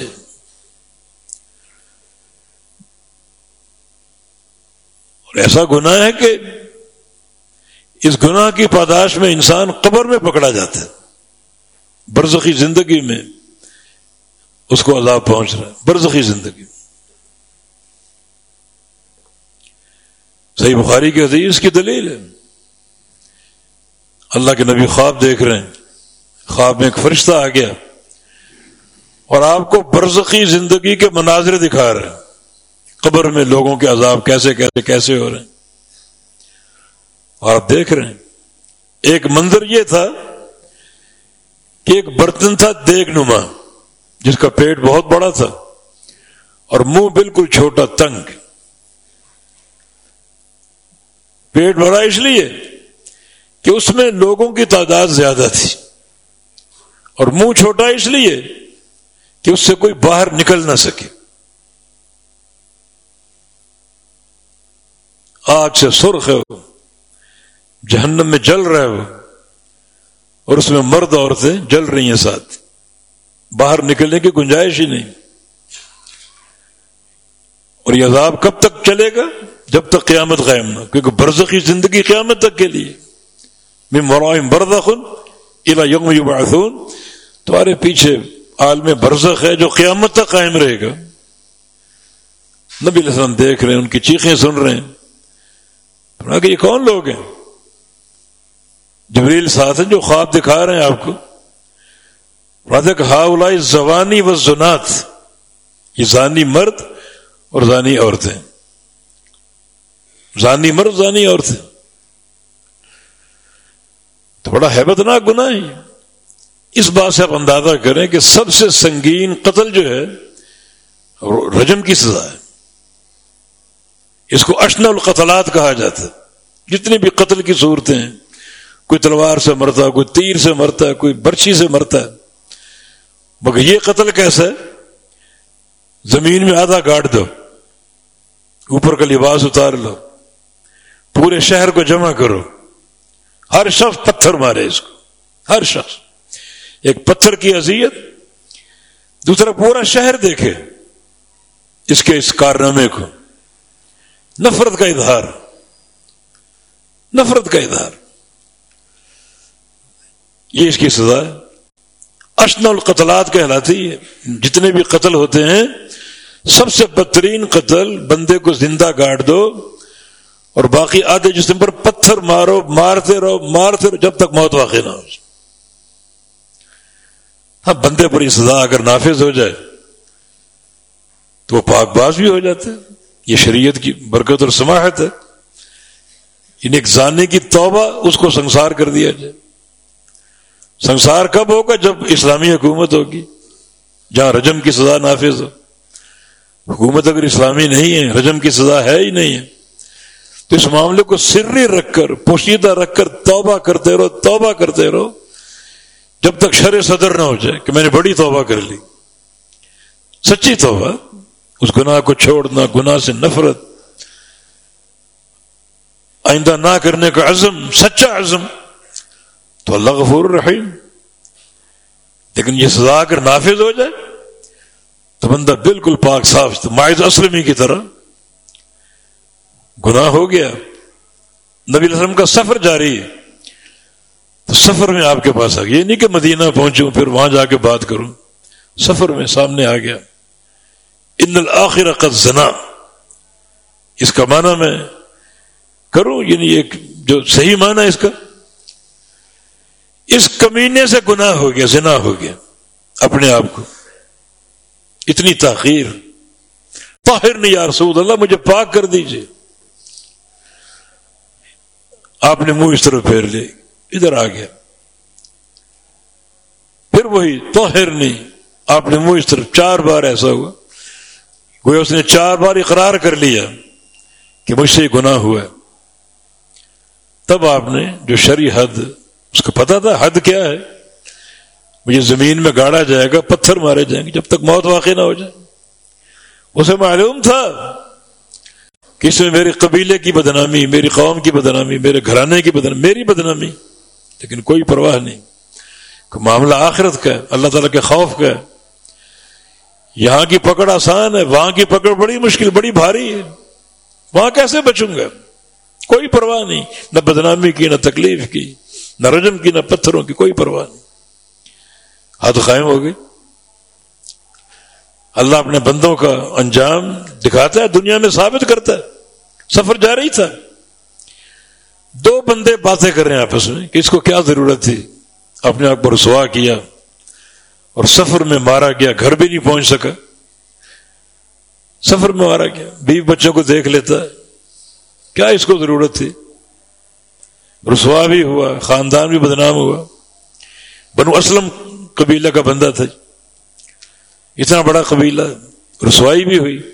اور ایسا گناہ ہے کہ اس گناہ کی پاداش میں انسان قبر میں پکڑا جاتا ہے۔ برزخی زندگی میں اس کو عذاب پہنچ رہا ہے، برزخی زندگی صحیح بخاری کی حدیث کی دلیل ہے۔ اللہ کے نبی خواب دیکھ رہے ہیں۔ خواب میں ایک فرشتہ آ گیا۔ اور آپ کو برزخی زندگی کے مناظر دکھا رہے ہیں۔ قبر میں لوگوں کے عذاب کیسے کیسے کیسے ہو رہے ہیں۔ اور آپ دیکھ رہے ہیں۔ ایک منظر یہ تھا کہ ایک برتن تھا دیگ نما، جس کا پیٹ بہت بڑا تھا اور منہ بالکل چھوٹا تنگ۔ پیٹ بڑا اس لیے کہ اس میں لوگوں کی تعداد زیادہ تھی اور منہ چھوٹا اس لیے کہ اس سے کوئی باہر نکل نہ سکے۔ آگ سے سرخ ہے وہ، جہنم میں جل رہے ہو اور اس میں مرد عورتیں جل رہی ہیں ساتھ۔ باہر نکلنے کی گنجائش ہی نہیں۔ اور یہ عذاب کب تک چلے گا؟ جب تک قیامت قائم نہ کیونکہ برزخی زندگی قیامت تک کے لیے۔ میں مرائم بردخن الا یوم یبعثون۔ تمہارے پیچھے عالم برزخ ہے جو قیامت تک قائم رہے گا۔ نبی علیہ السلام دیکھ رہے ہیں، ان کی چیخیں سن رہے ہیں۔ کہ یہ کون لوگ ہیں؟ جبریل ساتھ ہیں جو خواب دکھا رہے ہیں آپ کو۔ ہا زبانی و زنات، یہ زانی مرد اور زانی عورتیں۔ زانی مرد زانی عورتیں تو بڑا حیبت ناک گنا ہے۔ اس بات سے آپ اندازہ کریں کہ سب سے سنگین قتل جو ہے رجم کی سزا ہے۔ اس کو اشن القتلات کہا جاتا ہے۔ جتنی بھی قتل کی صورتیں ہیں، کوئی تلوار سے مرتا ہے کوئی تیر سے مرتا ہے کوئی برچی سے مرتا۔ ہے مگر یہ قتل کیسا ہے؟ زمین میں آدھا گاڑ دو، اوپر کا لباس اتار لو۔ پورے شہر کو جمع کرو۔ ہر شخص پتھر مارے اس کو۔ ہر شخص۔ ایک پتھر کی اذیت، دوسرا پورا شہر دیکھے۔ اس کے اس کارنامے کو۔ نفرت کا اظہار۔ نفرت کا اظہار۔ یہ اس کی سزا ہے۔ اشن القتلات کہلاتی ہے۔ جتنے بھی قتل ہوتے ہیں، سب سے بدترین قتل بندے کو زندہ گاڑ دو۔ اور باقی آدھے جسم پر پتھر مارو، مارتے رہو مارتے رہو، جب تک موت واقع نہ ہو ہاں بندے پر یہ سزا اگر نافذ ہو جائے، تو وہ پاک باز بھی ہو جاتے یہ شریعت کی برکت اور سماحت ہے۔ ان ایک زانے کی توبہ اس کو سنسار کر دیا جائے۔ سنسار کب ہوگا؟ جب اسلامی حکومت ہوگی، جہاں رجم کی سزا نافذ ہو۔ حکومت اگر اسلامی نہیں ہے، رجم کی سزا ہے ہی نہیں ہے۔ اس معاملے کو سری رکھ کر، پوشیدہ رکھ کر، توبہ کرتے رہو، توبہ کرتے رہو، جب تک شر صدر نہ ہو جائے کہ میں نے بڑی توبہ کر لی۔ سچی توبہ، اس گناہ کو چھوڑنا، گناہ سے نفرت، آئندہ نہ کرنے کا عزم، سچا عزم، تو اللہ غفور رحیم۔ لیکن یہ سزا اگر نافذ ہو جائے، تو بندہ بالکل پاک، صاف تو مائز اسلمی کی طرح گناہ ہو گیا۔ نبی وسلم کا سفر جاری۔ ہے تو سفر میں آپ کے پاس آ گیا یہ نہیں کہ مدینہ پہنچوں، پھر وہاں جا کے بات کروں۔ سفر میں سامنے آ گیا۔ ان الآخر قد زنا۔ اس کا معنی میں کروں یعنی ایک جو صحیح معنی اس کا۔ اس کمینے سے گناہ ہو گیا، زنا ہو گیا۔ اپنے آپ کو۔ اتنی تاخیر۔ طاہر نہیں یار سعود اللہ، مجھے پاک کر دیجیے۔ آپ نے منہ اس طرف پھیر لی، ادھر آ گیا۔ پھر وہی توہر نہیں آپ نے منہ اس طرف چار بار ایسا ہوا۔ کوئی اس نے چار بار اقرار کر لیا کہ مجھ سے گناہ ہوا تب آپ نے جو شری حد، اس کو پتا تھا حد کیا ہے۔ مجھے زمین میں گاڑا جائے گا، پتھر مارے جائیں گے، جب تک موت واقع نہ ہو جائے۔ اسے معلوم تھا کہ اس میں میرے قبیلے کی بدنامی، میری قوم کی بدنامی، میرے گھرانے کی بدنامی، میری بدنامی، لیکن کوئی پرواہ نہیں۔ کوئی معاملہ آخرت کا ہے، اللہ تعالیٰ کے خوف کا ہے۔ یہاں کی پکڑ آسان ہے، وہاں کی پکڑ بڑی مشکل، بڑی بھاری ہے۔ وہاں کیسے بچوں گا؟ کوئی پرواہ نہیں۔ نہ بدنامی کی، نہ تکلیف کی، نہ رجم کی، نہ پتھروں کی، کوئی پرواہ نہیں۔ ہاتھ قائم ہو گئی۔ اللہ اپنے بندوں کا انجام دکھاتا ہے، دنیا میں ثابت کرتا ہے۔ سفر جا رہی تھا۔ دو بندے باتیں کر رہے ہیں آپس میں کہ اس کو کیا ضرورت تھی۔ اپنے آپ کو رسوا کیا اور سفر میں مارا گیا، گھر بھی نہیں پہنچ سکا۔ سفر میں مارا گیا۔ بیوی بچوں کو دیکھ لیتا۔ ہے کیا اس کو ضرورت تھی؟ رسوا بھی ہوا، خاندان بھی بدنام ہوا۔ بنو اسلم قبیلہ کا بندہ تھا۔ اتنا بڑا قبیلہ، رسوائی بھی ہوئی۔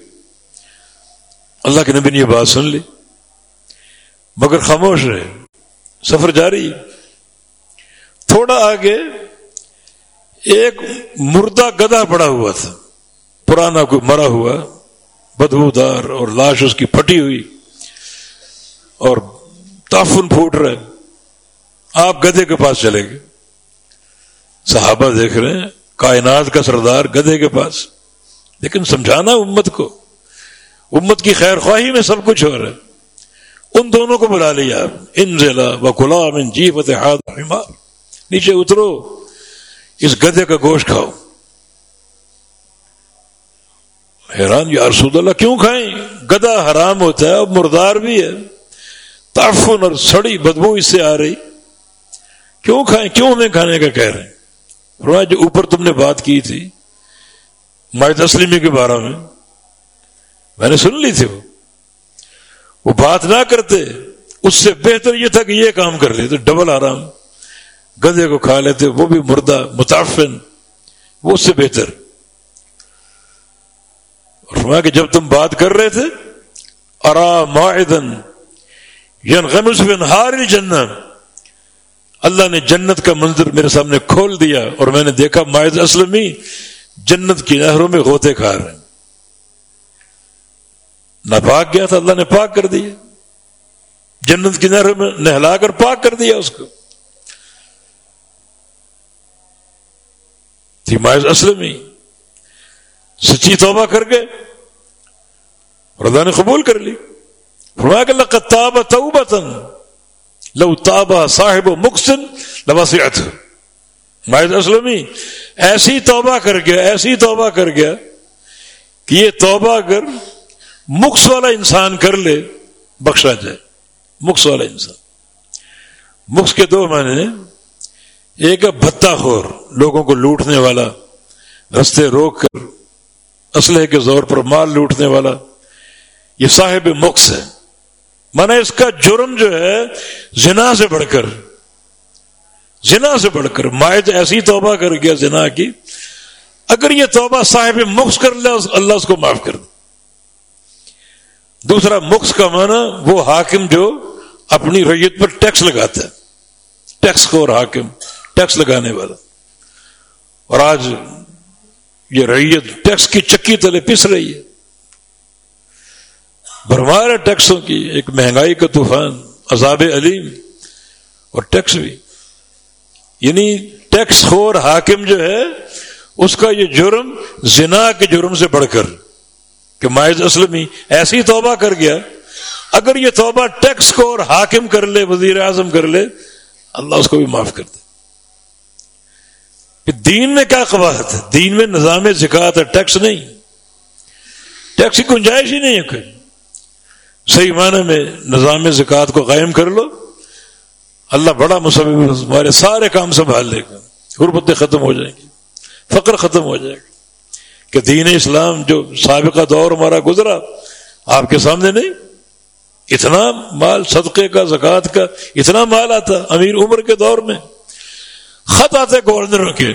اللہ کے نبی نے یہ بات سن لی۔ مگر خاموش رہے۔ سفر جاری۔ تھوڑا آگے ایک مردہ گدا پڑا ہوا تھا۔ پرانا کوئی مرا ہوا۔ بدبودار اور لاش اس کی پھٹی ہوئی۔ اور تافن پھوٹ رہے آپ گدے کے پاس چلے گئے۔ صحابہ دیکھ رہے ہیں۔ کائنات کا سردار گدے کے پاس۔ لیکن سمجھانا امت کو۔ امت کی خیر خواہی میں سب کچھ ہو رہا ہے۔ ان دونوں کو بلا لیا۔ ان ضلع و غلام ان جی فتح نیچے اترو۔ اس گدے کا گوشت کھاؤ۔ حیران یا رسول اللہ، کیوں کھائیں؟ گدا حرام ہوتا ہے اور مردار بھی ہے۔ تعفن اور سڑی بدبو اس سے آ رہی۔ کیوں کھائیں؟ کیوں ہمیں کھانے کا کہہ رہے ہیں؟ جو اوپر تم نے بات کی تھی مائ تسلیمی کے بارے میں۔ میں نے سن لی تھی وہ۔ وہ بات نہ کرتے، اس سے بہتر یہ تھا کہ یہ کام کر لیتے، ڈبل آرام۔ گدے کو کھا لیتے، وہ بھی مردہ متافن وہ اس سے بہتر۔ فرمایا کہ جب تم بات کر رہے تھے ارا معدن ہار جنت اللہ نے جنت کا منظر میرے سامنے کھول دیا اور میں نے دیکھا مائد اسلمی جنت کی نہروں میں غوطے کھا رہے ہیں۔ نہ پاک گیا تھا، اللہ نے پاک کر دیا۔ جنت کی نہروں میں نہلا کر پاک کر دیا اس کو۔ تھی مائز اسلمی سچی توبہ کر گئے۔ اور اللہ نے قبول کر لی۔ فرمایا کہ اللہ تاب توبتن۔ لو تابا صاحب و مقصن لواسعت مائز اسلمی ایسی توبہ کر گیا، ایسی توبہ کر گیا کہ یہ توبہ اگر مکس والا انسان کر لے، بخشا جائے۔ مکس والا انسان۔ مکس کے دو معنی ایک بھتا خور، لوگوں کو لوٹنے والا، رستے روک کر اسلحے کے زور پر مال لوٹنے والا۔ یہ صاحب مکس ہے۔ مانا اس کا جرم جو ہے، زنا سے بڑھ کر۔ زنا سے بڑھ کر۔ مائد ایسی توبہ کر گیا زنا کی، اگر یہ توبہ صاحب مکس کر لے، اللہ اس کو معاف کر دے۔ دوسرا مکس کا معنی وہ حاکم جو اپنی ریت پر ٹیکس لگاتا ہے۔ ٹیکس کو اور حاکم، ٹیکس لگانے والا۔ اور آج یہ ریت ٹیکس کی چکی تلے پس رہی ہے۔ بھرمار ٹیکسوں کی، ایک مہنگائی کا طوفان، عذاب علیم۔ اور ٹیکس بھی۔ یعنی ٹیکس خور حاکم جو ہے، اس کا یہ جرم زنا کے جرم سے بڑھ کر۔ کہ مائز اسلمی ایسی توبہ کر گیا، اگر یہ توبہ ٹیکس کو اور حاکم کر لے، وزیر اعظم کر لے، اللہ اس کو بھی معاف کر دے۔ کہ دین میں کیا قواعد؟ ہے دین میں نظام زکات ہے ٹیکس نہیں۔ ٹیکس کی گنجائش ہی نہیں ہے کوئی۔ صحیح معنی میں نظام زکات کو قائم کر لو، اللہ بڑا مسبب ہمارے سارے کام سنبھال لے گا۔ غربتیں ختم ہو جائیں گی فقر ختم ہو جائے گا۔ کہ دین اسلام جو سابقہ دور ہمارا گزرا، آپ کے سامنے نہیں؟ اتنا مال صدقے کا، زکوٰۃ کا، اتنا مال آتا امیر عمر کے دور میں۔ خط آتے گورنروں کے،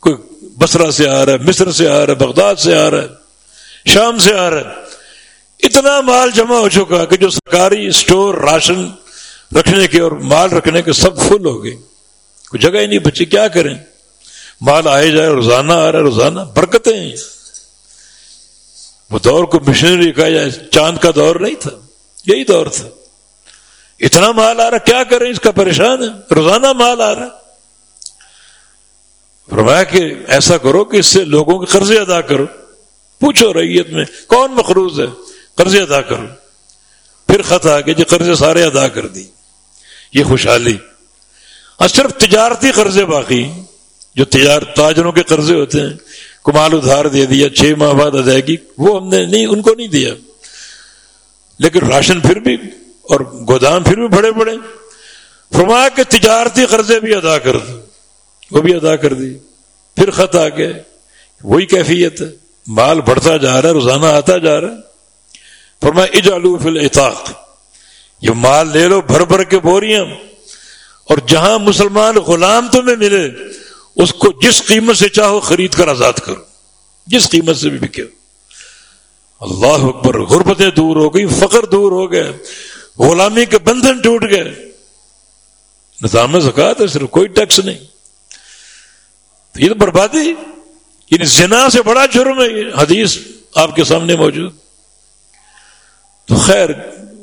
کوئی بسرا سے آ رہا ہے، مصر سے آ رہا ہے، بغداد سے آ رہا ہے، شام سے آ رہا ہے۔ اتنا مال جمع ہو چکا کہ جو سرکاری اسٹور راشن رکھنے کے اور مال رکھنے کے سب فل ہو گئے۔ کوئی جگہ ہی نہیں بچی، کیا کریں؟ مال آئے جائے، روزانہ آ رہا ہے، روزانہ برکتیں ہیں۔ وہ دور کو مشنری کہا جائے، چاند کا دور نہیں تھا، یہی دور تھا۔ اتنا مال آ رہا، کیا کریں، اس کا پریشان ہے روزانہ مال آ رہا۔ فرمایا کہ ایسا کرو کہ اس سے لوگوں کے قرضے ادا کرو۔ پوچھو ریت میں، کون مقروض ہے؟ قرضے ادا کرو۔ پھر خط آ کے جو جی قرضے سارے ادا کر دی۔ یہ خوشحالی۔ اور صرف تجارتی قرضے باقی جو تجارت تاجروں کے قرضے ہوتے ہیں، کمال ادھار دے دیا، چھ ماہ بعد ادائیگی، وہ ہم نے نہیں، ان کو نہیں دیا۔ لیکن راشن پھر بھی اور گودام پھر بھی بڑے بڑے۔ فرمایا کہ تجارتی قرضے بھی ادا کر دو۔ وہ بھی ادا کر دی۔ پھر خط آ گئے۔ وہی کیفیت ہے۔ مال بڑھتا جا رہا ہے، روزانہ آتا جا رہا ہے۔ فرمایا اجالو فل اطاق یہ مال لے لو، بھر بھر کے بوریاں۔ اور جہاں مسلمان غلام تمہیں ملے اس کو جس قیمت سے چاہو خرید کر آزاد کرو۔ جس قیمت سے بھی بکے۔ اللہ اکبر، غربتیں دور ہو گئی فقر دور ہو گئے۔ غلامی کے بندھن ٹوٹ گئے۔ نظام زکات ہے، صرف کوئی ٹیکس نہیں۔ تو یہ تو بربادی۔ یعنی زنا سے بڑا جرم ہے۔ یہ حدیث آپ کے سامنے موجود۔ تو خیر،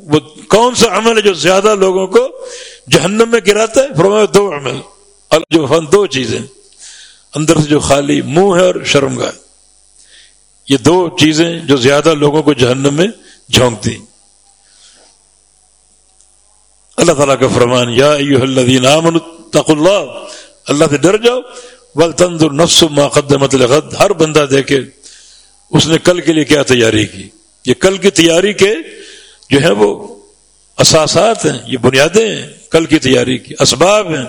وہ کون سا عمل ہے جو زیادہ لوگوں کو جہنم میں گراتا ہے؟ فرمایا دو عمل۔ جو فن دو چیزیں۔ اندر سے جو خالی منہ ہے اور شرم گاہ یہ دو چیزیں جو زیادہ لوگوں کو جہنم میں جھونکتی۔ اللہ تعالیٰ کا فرمان، یا اللہ۔ اللہ سے ڈر جاؤ۔ بل تندر نفس ما قدمت لغد۔ ہر بندہ دیکھے، اس نے کل کے لیے کیا تیاری کی۔ یہ کل کی تیاری کے جو ہے وہ اساسات ہیں، یہ بنیادیں ہیں۔ کل کی تیاری کی اسباب ہیں،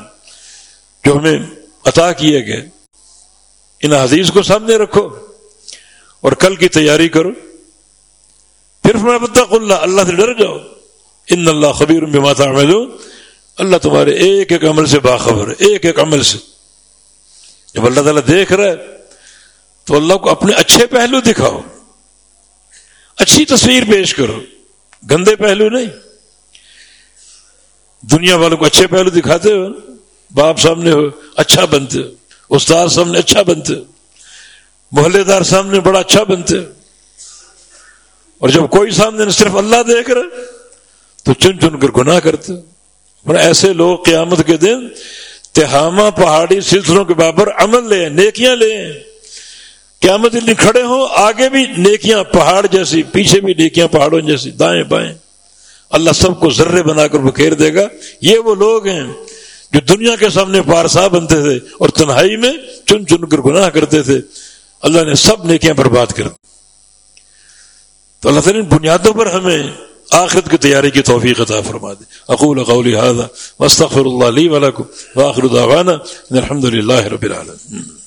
جو ہمیں عطا کیے گئے۔ ان حدیث کو سامنے رکھو اور کل کی تیاری کرو۔ پھر میں اللہ اللہ سے ڈر جاؤ۔ ان اللہ خبیر بما تعملون۔ اللہ تمہارے ایک ایک عمل سے باخبر ہے، ایک ایک عمل سے۔ جب اللہ تعالیٰ دیکھ رہا ہے، تو اللہ کو اپنے اچھے پہلو دکھاؤ۔ اچھی تصویر پیش کرو۔ گندے پہلو نہیں۔ دنیا والوں کو اچھے پہلو دکھاتے ہو، باپ سامنے ہو اچھا بنتے ہو۔ استاد سامنے اچھا بنتے محلے دار سامنے بڑا اچھا بنتے اور جب کوئی سامنے صرف اللہ دیکھ رہے تو چن چن کر گناہ کرتے اور ایسے لوگ قیامت کے دن تہامہ پہاڑی سلسلوں کے بابر عمل لے نیکیاں لے قیامت دن کھڑے ہوں، آگے بھی نیکیاں، پہاڑ جیسی، پیچھے بھی نیکیاں، پہاڑوں جیسی، دائیں بائیں۔ اللہ سب کو ذرے بنا کر بکھیر دے گا۔ یہ وہ لوگ ہیں جو دنیا کے سامنے پارسا بنتے تھے اور تنہائی میں چن چن کر گناہ کرتے تھے، اللہ نے سب نیکیاں برباد کر تو اللہ تعالیٰ بنیادوں پر ہمیں آخرت کی تیاری کی توفیق عطا فرما دے اقول قولی هذا واستغفر الله لي ولكم واخر دعوانا الحمد لله رب العالمين